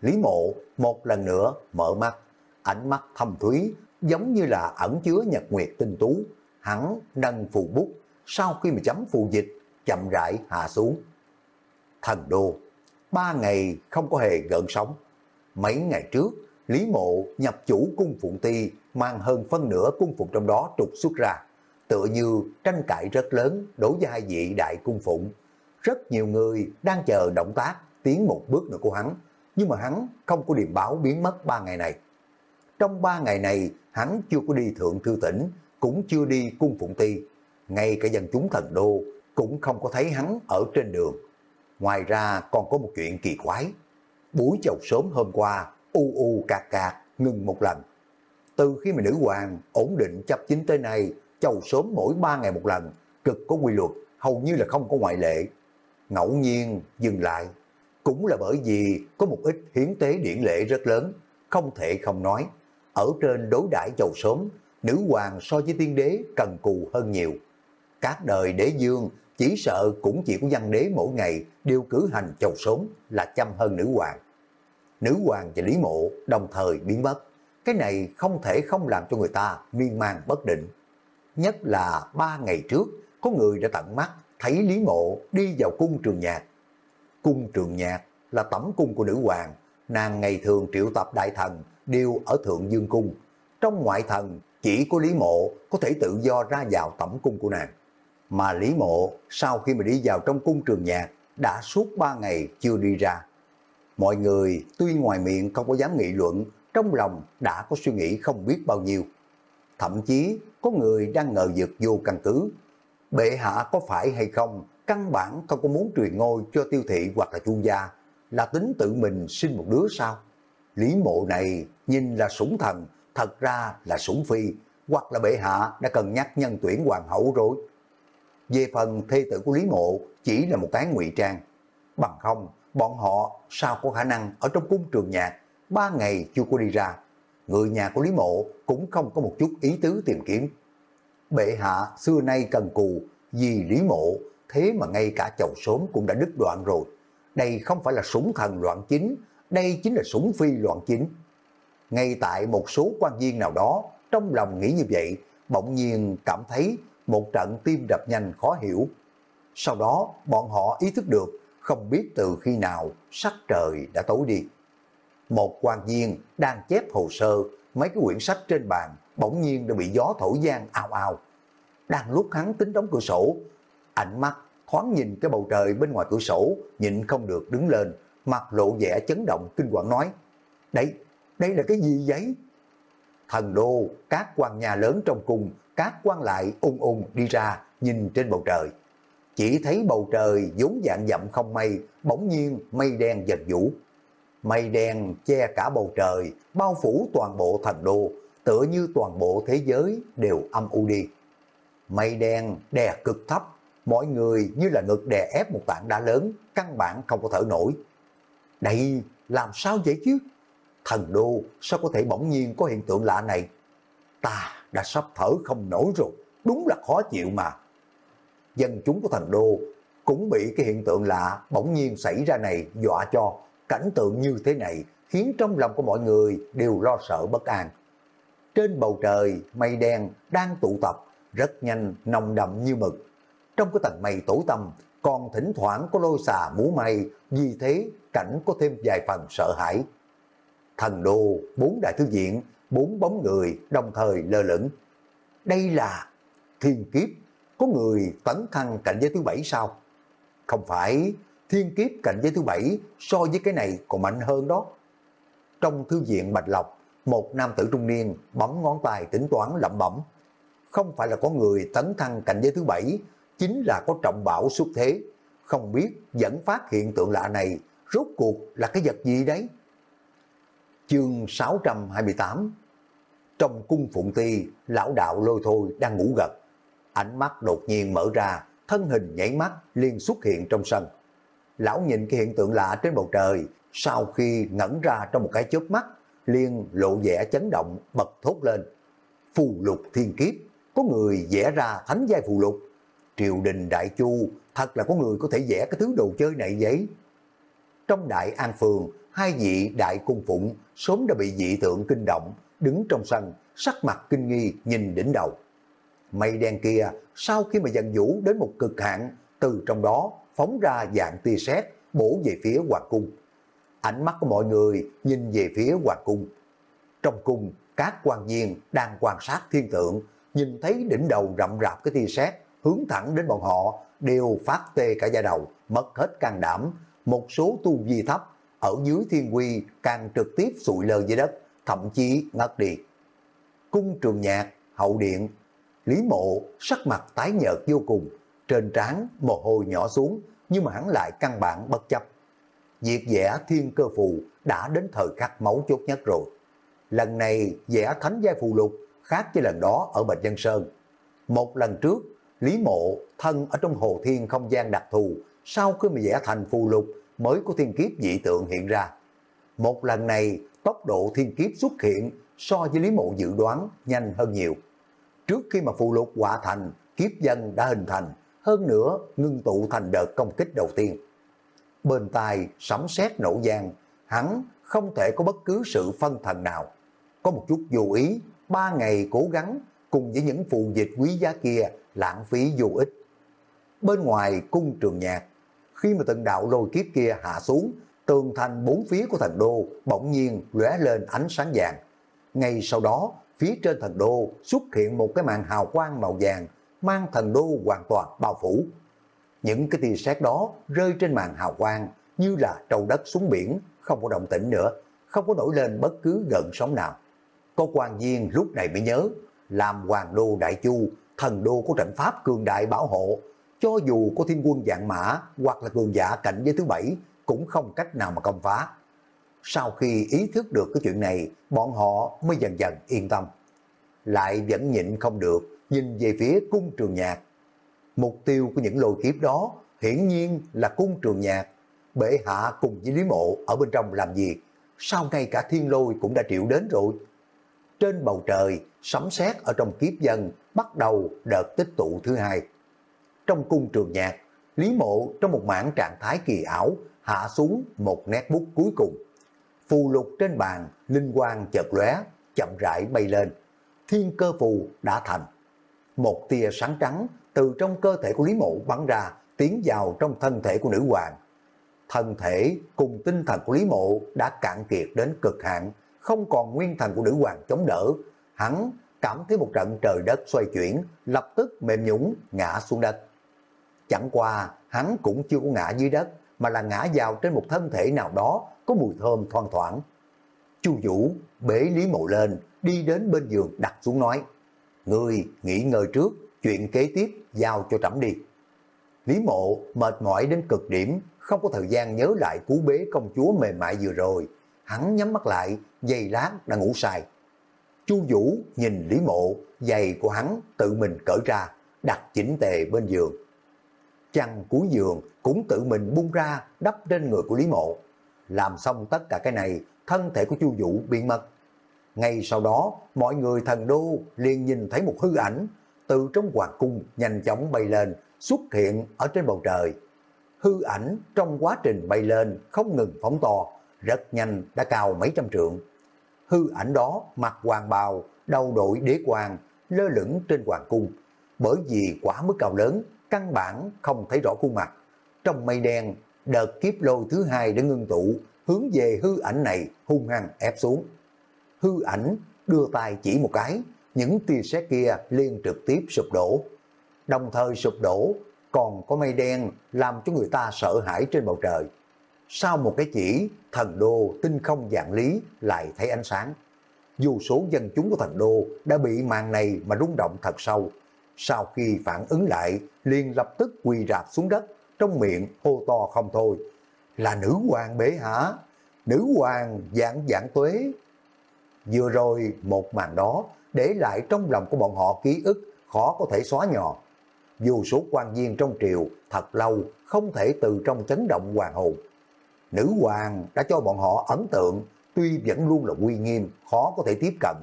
Lý Mộ một lần nữa mở mắt, ánh mắt thâm thúy, giống như là ẩn chứa nhật nguyệt tinh tú. Hắn nâng phù bút, sau khi mà chấm phù dịch, chậm rãi hạ xuống. Thần đô, ba ngày không có hề gợn sóng. Mấy ngày trước, Lý Mộ nhập chủ cung Phụng Ti mang hơn phân nửa cung phụng trong đó trục xuất ra. Tựa như tranh cãi rất lớn đối với hai vị đại cung phụng. Rất nhiều người đang chờ động tác tiến một bước nữa của hắn, nhưng mà hắn không có điểm báo biến mất ba ngày này. Trong ba ngày này, hắn chưa có đi thượng thư tỉnh, cũng chưa đi cung phụng ti. Ngay cả dân chúng thần đô cũng không có thấy hắn ở trên đường. Ngoài ra còn có một chuyện kỳ quái. Buổi chầu sớm hôm qua, u u cạc cạc, ngừng một lần. Từ khi mà nữ hoàng ổn định chấp chính tới nay, chầu sớm mỗi ba ngày một lần, cực có quy luật, hầu như là không có ngoại lệ. Ngẫu nhiên dừng lại, cũng là bởi vì có một ít hiến tế điển lệ rất lớn, không thể không nói. Ở trên đối đãi chầu sớm, nữ hoàng so với tiên đế cần cù hơn nhiều. Các đời đế dương chỉ sợ cũng chỉ có văn đế mỗi ngày đều cử hành chầu sớm là chăm hơn nữ hoàng. Nữ hoàng và Lý Mộ đồng thời biến mất. Cái này không thể không làm cho người ta miên man bất định. Nhất là ba ngày trước, có người đã tận mắt thấy Lý Mộ đi vào cung trường nhạc. Cung trường nhạc là tẩm cung của nữ hoàng, nàng ngày thường triệu tập đại thần đều ở Thượng Dương Cung. Trong ngoại thần, chỉ có Lý Mộ có thể tự do ra vào tẩm cung của nàng. Mà Lý Mộ sau khi mà đi vào trong cung trường nhạc đã suốt ba ngày chưa đi ra. Mọi người tuy ngoài miệng không có dám nghị luận, trong lòng đã có suy nghĩ không biết bao nhiêu. Thậm chí có người đang ngờ vực vô căn cứ. Bệ hạ có phải hay không, căn bản không có muốn truyền ngôi cho tiêu thị hoặc là chu gia, là tính tự mình sinh một đứa sao? Lý mộ này nhìn là sủng thần, thật ra là sủng phi, hoặc là bệ hạ đã cần nhắc nhân tuyển hoàng hậu rồi. Về phần thê tử của Lý mộ chỉ là một cái ngụy trang. Bằng không, bọn họ sao có khả năng ở trong cung trường nhạc, ba ngày chưa có đi ra. Người nhà của Lý mộ cũng không có một chút ý tứ tìm kiếm. Bệ hạ xưa nay cần cù vì Lý mộ, thế mà ngay cả chầu sớm cũng đã đứt đoạn rồi. Đây không phải là súng thần loạn chính, đây chính là súng phi loạn chính. Ngay tại một số quan viên nào đó, trong lòng nghĩ như vậy, bỗng nhiên cảm thấy một trận tim đập nhanh khó hiểu. Sau đó, bọn họ ý thức được, không biết từ khi nào sắc trời đã tối đi. Một quan viên đang chép hồ sơ, mấy cái quyển sách trên bàn, bỗng nhiên đã bị gió thổi gian ào ào. Đang lúc hắn tính đóng cửa sổ, ánh mắt thoáng nhìn cái bầu trời bên ngoài cửa sổ, nhịn không được đứng lên, mặt lộ vẻ chấn động kinh quản nói, đây, đây là cái gì vậy? Thần đô, các quan nhà lớn trong cung, các quan lại ung ung đi ra, nhìn trên bầu trời. Chỉ thấy bầu trời vốn dạng dặm không mây, bỗng nhiên mây đen dần vũ. Mây đen che cả bầu trời, bao phủ toàn bộ thành đô, tựa như toàn bộ thế giới đều âm u đi. Mây đen đè cực thấp, mọi người như là ngực đè ép một tảng đá lớn, căn bản không có thở nổi. Đây làm sao vậy chứ? Thần đô sao có thể bỗng nhiên có hiện tượng lạ này? Ta đã sắp thở không nổi rồi, đúng là khó chịu mà. Dân chúng của thần đô cũng bị cái hiện tượng lạ bỗng nhiên xảy ra này dọa cho. Cảnh tượng như thế này khiến trong lòng của mọi người đều lo sợ bất an. Trên bầu trời, mây đen đang tụ tập, rất nhanh, nồng đậm như mực. Trong cái tầng mây tối tăm, còn thỉnh thoảng có lôi xà mũ mây, vì thế cảnh có thêm vài phần sợ hãi. Thần đô, bốn đại thư viện, bốn bóng người đồng thời lơ lửng. Đây là thiên kiếp, có người tấn thăng cảnh giới thứ bảy sao? Không phải, thiên kiếp cảnh giới thứ bảy so với cái này còn mạnh hơn đó. Trong thư viện Bạch Lộc, một nam tử trung niên bấm ngón tay tính toán lẩm bẩm. Không phải là có người tấn thăng cảnh giới thứ bảy, chính là có trọng bảo xuất thế. Không biết dẫn phát hiện tượng lạ này rốt cuộc là cái vật gì đấy? Chương 628 trong cung phụng ti, lão đạo lôi thôi đang ngủ gật. Ánh mắt đột nhiên mở ra, thân hình nhảy mắt liền xuất hiện trong sân. Lão nhìn cái hiện tượng lạ trên bầu trời, sau khi ngẩn ra trong một cái chớp mắt, liền lộ vẻ chấn động, bật thốt lên. Phù lục thiên kiếp, có người vẽ ra thánh giai phù lục. Triều đình đại chu, thật là có người có thể vẽ cái thứ đồ chơi này vậy. Trong đại an phường, hai vị đại cung phụng sớm đã bị dị tượng kinh động, đứng trong sân, sắc mặt kinh nghi nhìn đỉnh đầu. Mây đen kia, sau khi mà dần vũ đến một cực hạn, từ trong đó phóng ra dạng tia sét bổ về phía hoàng cung. Ánh mắt của mọi người nhìn về phía hoàng cung. Trong cung, các quan viên đang quan sát thiên tượng, nhìn thấy đỉnh đầu rậm rạp cái tia sét hướng thẳng đến bọn họ, đều phát tê cả da đầu, mất hết can đảm. Một số tu vi thấp, ở dưới thiên quy càng trực tiếp sụi lơ dưới đất, thậm chí ngất đi. Cung trường nhạc, hậu điện, Lý mộ sắc mặt tái nhợt vô cùng, trên trán mồ hôi nhỏ xuống, nhưng mà hắn lại căn bản bất chấp. Việc vẽ thiên cơ phù đã đến thời khắc máu chốt nhất rồi. Lần này vẽ thánh giai phù lục khác với lần đó ở Bạch Dân Sơn. Một lần trước, Lý Mộ thân ở trong hồ thiên không gian đặc thù, sau khi mà vẽ thành phù lục mới có thiên kiếp dị tượng hiện ra. Một lần này, tốc độ thiên kiếp xuất hiện so với Lý Mộ dự đoán nhanh hơn nhiều. Trước khi mà phù lục quả thành, kiếp dân đã hình thành, hơn nữa ngưng tụ thành đợt công kích đầu tiên. Bên tai sấm sét nổ vang, hắn không thể có bất cứ sự phân thần nào. Có một chút vô ý, ba ngày cố gắng cùng với những phù dịch quý giá kia lãng phí vô ích. Bên ngoài cung trường nhạc, khi mà từng đạo lôi kiếp kia hạ xuống, tường thành bốn phía của thần đô bỗng nhiên lóe lên ánh sáng vàng. Ngay sau đó, phía trên thần đô xuất hiện một cái màn hào quang màu vàng mang thần đô hoàn toàn bao phủ. Những cái tia sét đó rơi trên màn hào quang như là trâu đất xuống biển, không có động tĩnh nữa, không có nổi lên bất cứ gợn sóng nào. Có quan viên lúc này mới nhớ, làm hoàng đô đại chu, thần đô có trận pháp cường đại bảo hộ, cho dù có thiên quân dạng mã hoặc là cường giả cảnh giới thứ bảy cũng không cách nào mà công phá. Sau khi ý thức được cái chuyện này, bọn họ mới dần dần yên tâm. Lại vẫn nhịn không được, nhìn về phía cung trường nhạc. Mục tiêu của những lôi kiếp đó hiển nhiên là cung trường nhạc. Bệ hạ cùng với Lý Mộ ở bên trong làm gì? Sao ngay cả thiên lôi cũng đã triệu đến rồi? Trên bầu trời, sấm sét ở trong kiếp dân bắt đầu đợt tích tụ thứ hai. Trong cung trường nhạc, Lý Mộ trong một mảng trạng thái kỳ ảo hạ xuống một nét bút cuối cùng. Phù lục trên bàn, linh quang chợt lóe, chậm rãi bay lên. Thiên cơ phù đã thành. Một tia sáng trắng từ trong cơ thể của Lý Mộ bắn ra, tiến vào trong thân thể của nữ hoàng. Thân thể cùng tinh thần của Lý Mộ đã cạn kiệt đến cực hạn, không còn nguyên thần của nữ hoàng chống đỡ. Hắn cảm thấy một trận trời đất xoay chuyển, lập tức mềm nhũng ngã xuống đất. Chẳng qua, hắn cũng chưa có ngã dưới đất, mà là ngã vào trên một thân thể nào đó có mùi thơm thoang thoảng. Chu Vũ bế Lý Mộ lên, đi đến bên giường đặt xuống nói, người nghỉ ngơi trước, chuyện kế tiếp giao cho trẫm đi. Lý Mộ mệt mỏi đến cực điểm, không có thời gian nhớ lại cú bế công chúa mềm mại vừa rồi. Hắn nhắm mắt lại, giày lát đã ngủ sai. Chu Vũ nhìn Lý Mộ, giày của hắn tự mình cởi ra, đặt chỉnh tề bên giường. Chăn cuối giường cũng tự mình bung ra đắp trên người của Lý Mộ. Làm xong tất cả cái này, thân thể của Chu Vũ biến mất. Ngay sau đó, mọi người thần đô liền nhìn thấy một hư ảnh từ trong hoàng cung nhanh chóng bay lên, xuất hiện ở trên bầu trời. Hư ảnh trong quá trình bay lên không ngừng phóng to, rất nhanh đã cao mấy trăm trượng. Hư ảnh đó mặc hoàng bào, đầu đội đế quang, lơ lửng trên hoàng cung. Bởi vì quá mức cao lớn, căn bản không thấy rõ khuôn mặt. Trong mây đen, đợt kiếp lôi thứ hai đã ngưng tụ, hướng về hư ảnh này hung hăng ép xuống. Hư ảnh đưa tay chỉ một cái, những tia sét kia liên trực tiếp sụp đổ. Đồng thời sụp đổ, còn có mây đen làm cho người ta sợ hãi trên bầu trời. Sau một cái chỉ, thần đô tinh không dạng lý lại thấy ánh sáng. Dù số dân chúng của thần đô đã bị màn này mà rung động thật sâu. Sau khi phản ứng lại, liền lập tức quỳ rạp xuống đất, trong miệng hô to không thôi. Là nữ hoàng bế hả? Nữ hoàng dạng dạng tuế. Vừa rồi một màn đó để lại trong lòng của bọn họ ký ức khó có thể xóa nhòa. Dù số quan viên trong triều thật lâu không thể từ trong chấn động hoàng hồn. Nữ hoàng đã cho bọn họ ấn tượng tuy vẫn luôn là uy nghiêm, khó có thể tiếp cận,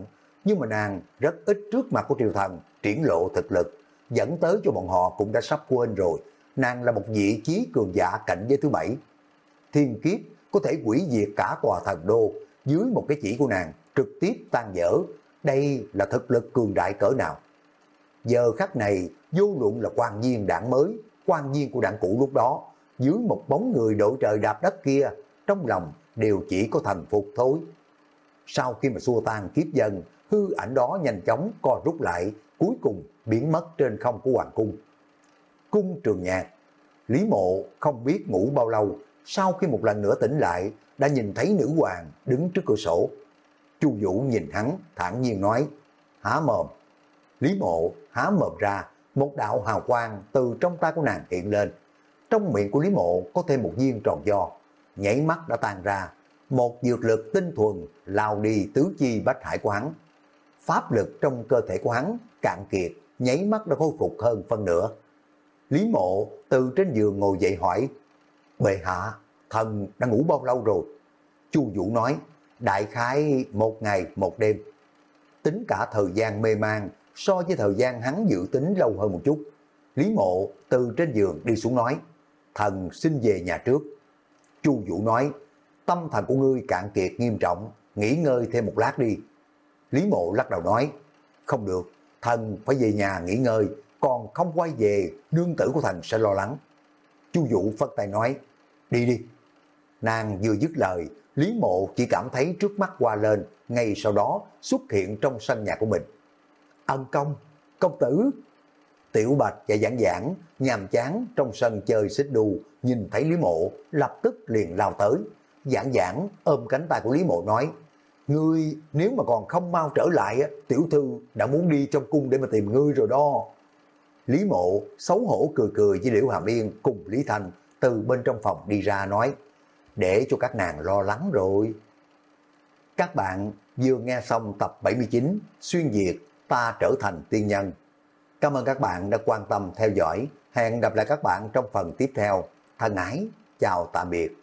nhưng mà nàng rất ít trước mặt của triều thần triển lộ thực lực, dẫn tới cho bọn họ cũng đã sắp quên rồi. Nàng là một vị trí cường giả cạnh giới thứ bảy. Thiên kiếp có thể quỷ diệt cả tòa thần đô dưới một cái chỉ của nàng trực tiếp tan dở. Đây là thực lực cường đại cỡ nào? Giờ khắc này, vô luận là quan viên đảng mới, quan viên của đảng cũ lúc đó, dưới một bóng người đội trời đạp đất kia, trong lòng đều chỉ có thành phục thôi. Sau khi mà xua tan kiếp dân, hư ảnh đó nhanh chóng co rút lại, cuối cùng biến mất trên không của hoàng cung. Cung trường nhạc, Lý Mộ không biết ngủ bao lâu, sau khi một lần nữa tỉnh lại, đã nhìn thấy nữ hoàng đứng trước cửa sổ. Chu Vũ nhìn hắn, thản nhiên nói, há mồm. Lý Mộ há mồm ra, một đạo hào quang từ trong tay của nàng hiện lên. Trong miệng của Lý Mộ có thêm một viên tròn do, nhảy mắt đã tan ra, một dược lực tinh thuần lao đi tứ chi bách hải của hắn. Pháp lực trong cơ thể của hắn cạn kiệt, nháy mắt đã khôi phục hơn phân nửa. Lý Mộ từ trên giường ngồi dậy hỏi, Bệ hạ, thần đã ngủ bao lâu rồi? Chu Vũ nói, đại khái một ngày một đêm. Tính cả thời gian mê man so với thời gian hắn dự tính lâu hơn một chút. Lý Mộ từ trên giường đi xuống nói, thần xin về nhà trước. Chu Vũ nói, tâm thần của ngươi cạn kiệt nghiêm trọng, nghỉ ngơi thêm một lát đi. Lý Mộ lắc đầu nói, không được, thần phải về nhà nghỉ ngơi, còn không quay về, nương tử của thần sẽ lo lắng. Chu Vũ phất tay nói, đi đi. Nàng vừa dứt lời, Lý Mộ chỉ cảm thấy trước mắt qua lên, ngay sau đó xuất hiện trong sân nhà của mình. Ân công, công tử. Tiểu Bạch và Giảng Giảng nhàm chán trong sân chơi xích đu, nhìn thấy Lý Mộ, lập tức liền lao tới. Giảng Giảng ôm cánh tay của Lý Mộ nói, Ngươi nếu mà còn không mau trở lại, tiểu thư đã muốn đi trong cung để mà tìm ngươi rồi đó. Lý Mộ xấu hổ cười cười với Liễu Hàm Yên cùng Lý Thành từ bên trong phòng đi ra nói, để cho các nàng lo lắng rồi. Các bạn vừa nghe xong tập 79 Xuyên Việt Ta Trở Thành Tiên Nhân. Cảm ơn các bạn đã quan tâm theo dõi. Hẹn gặp lại các bạn trong phần tiếp theo. Thân ái, chào tạm biệt.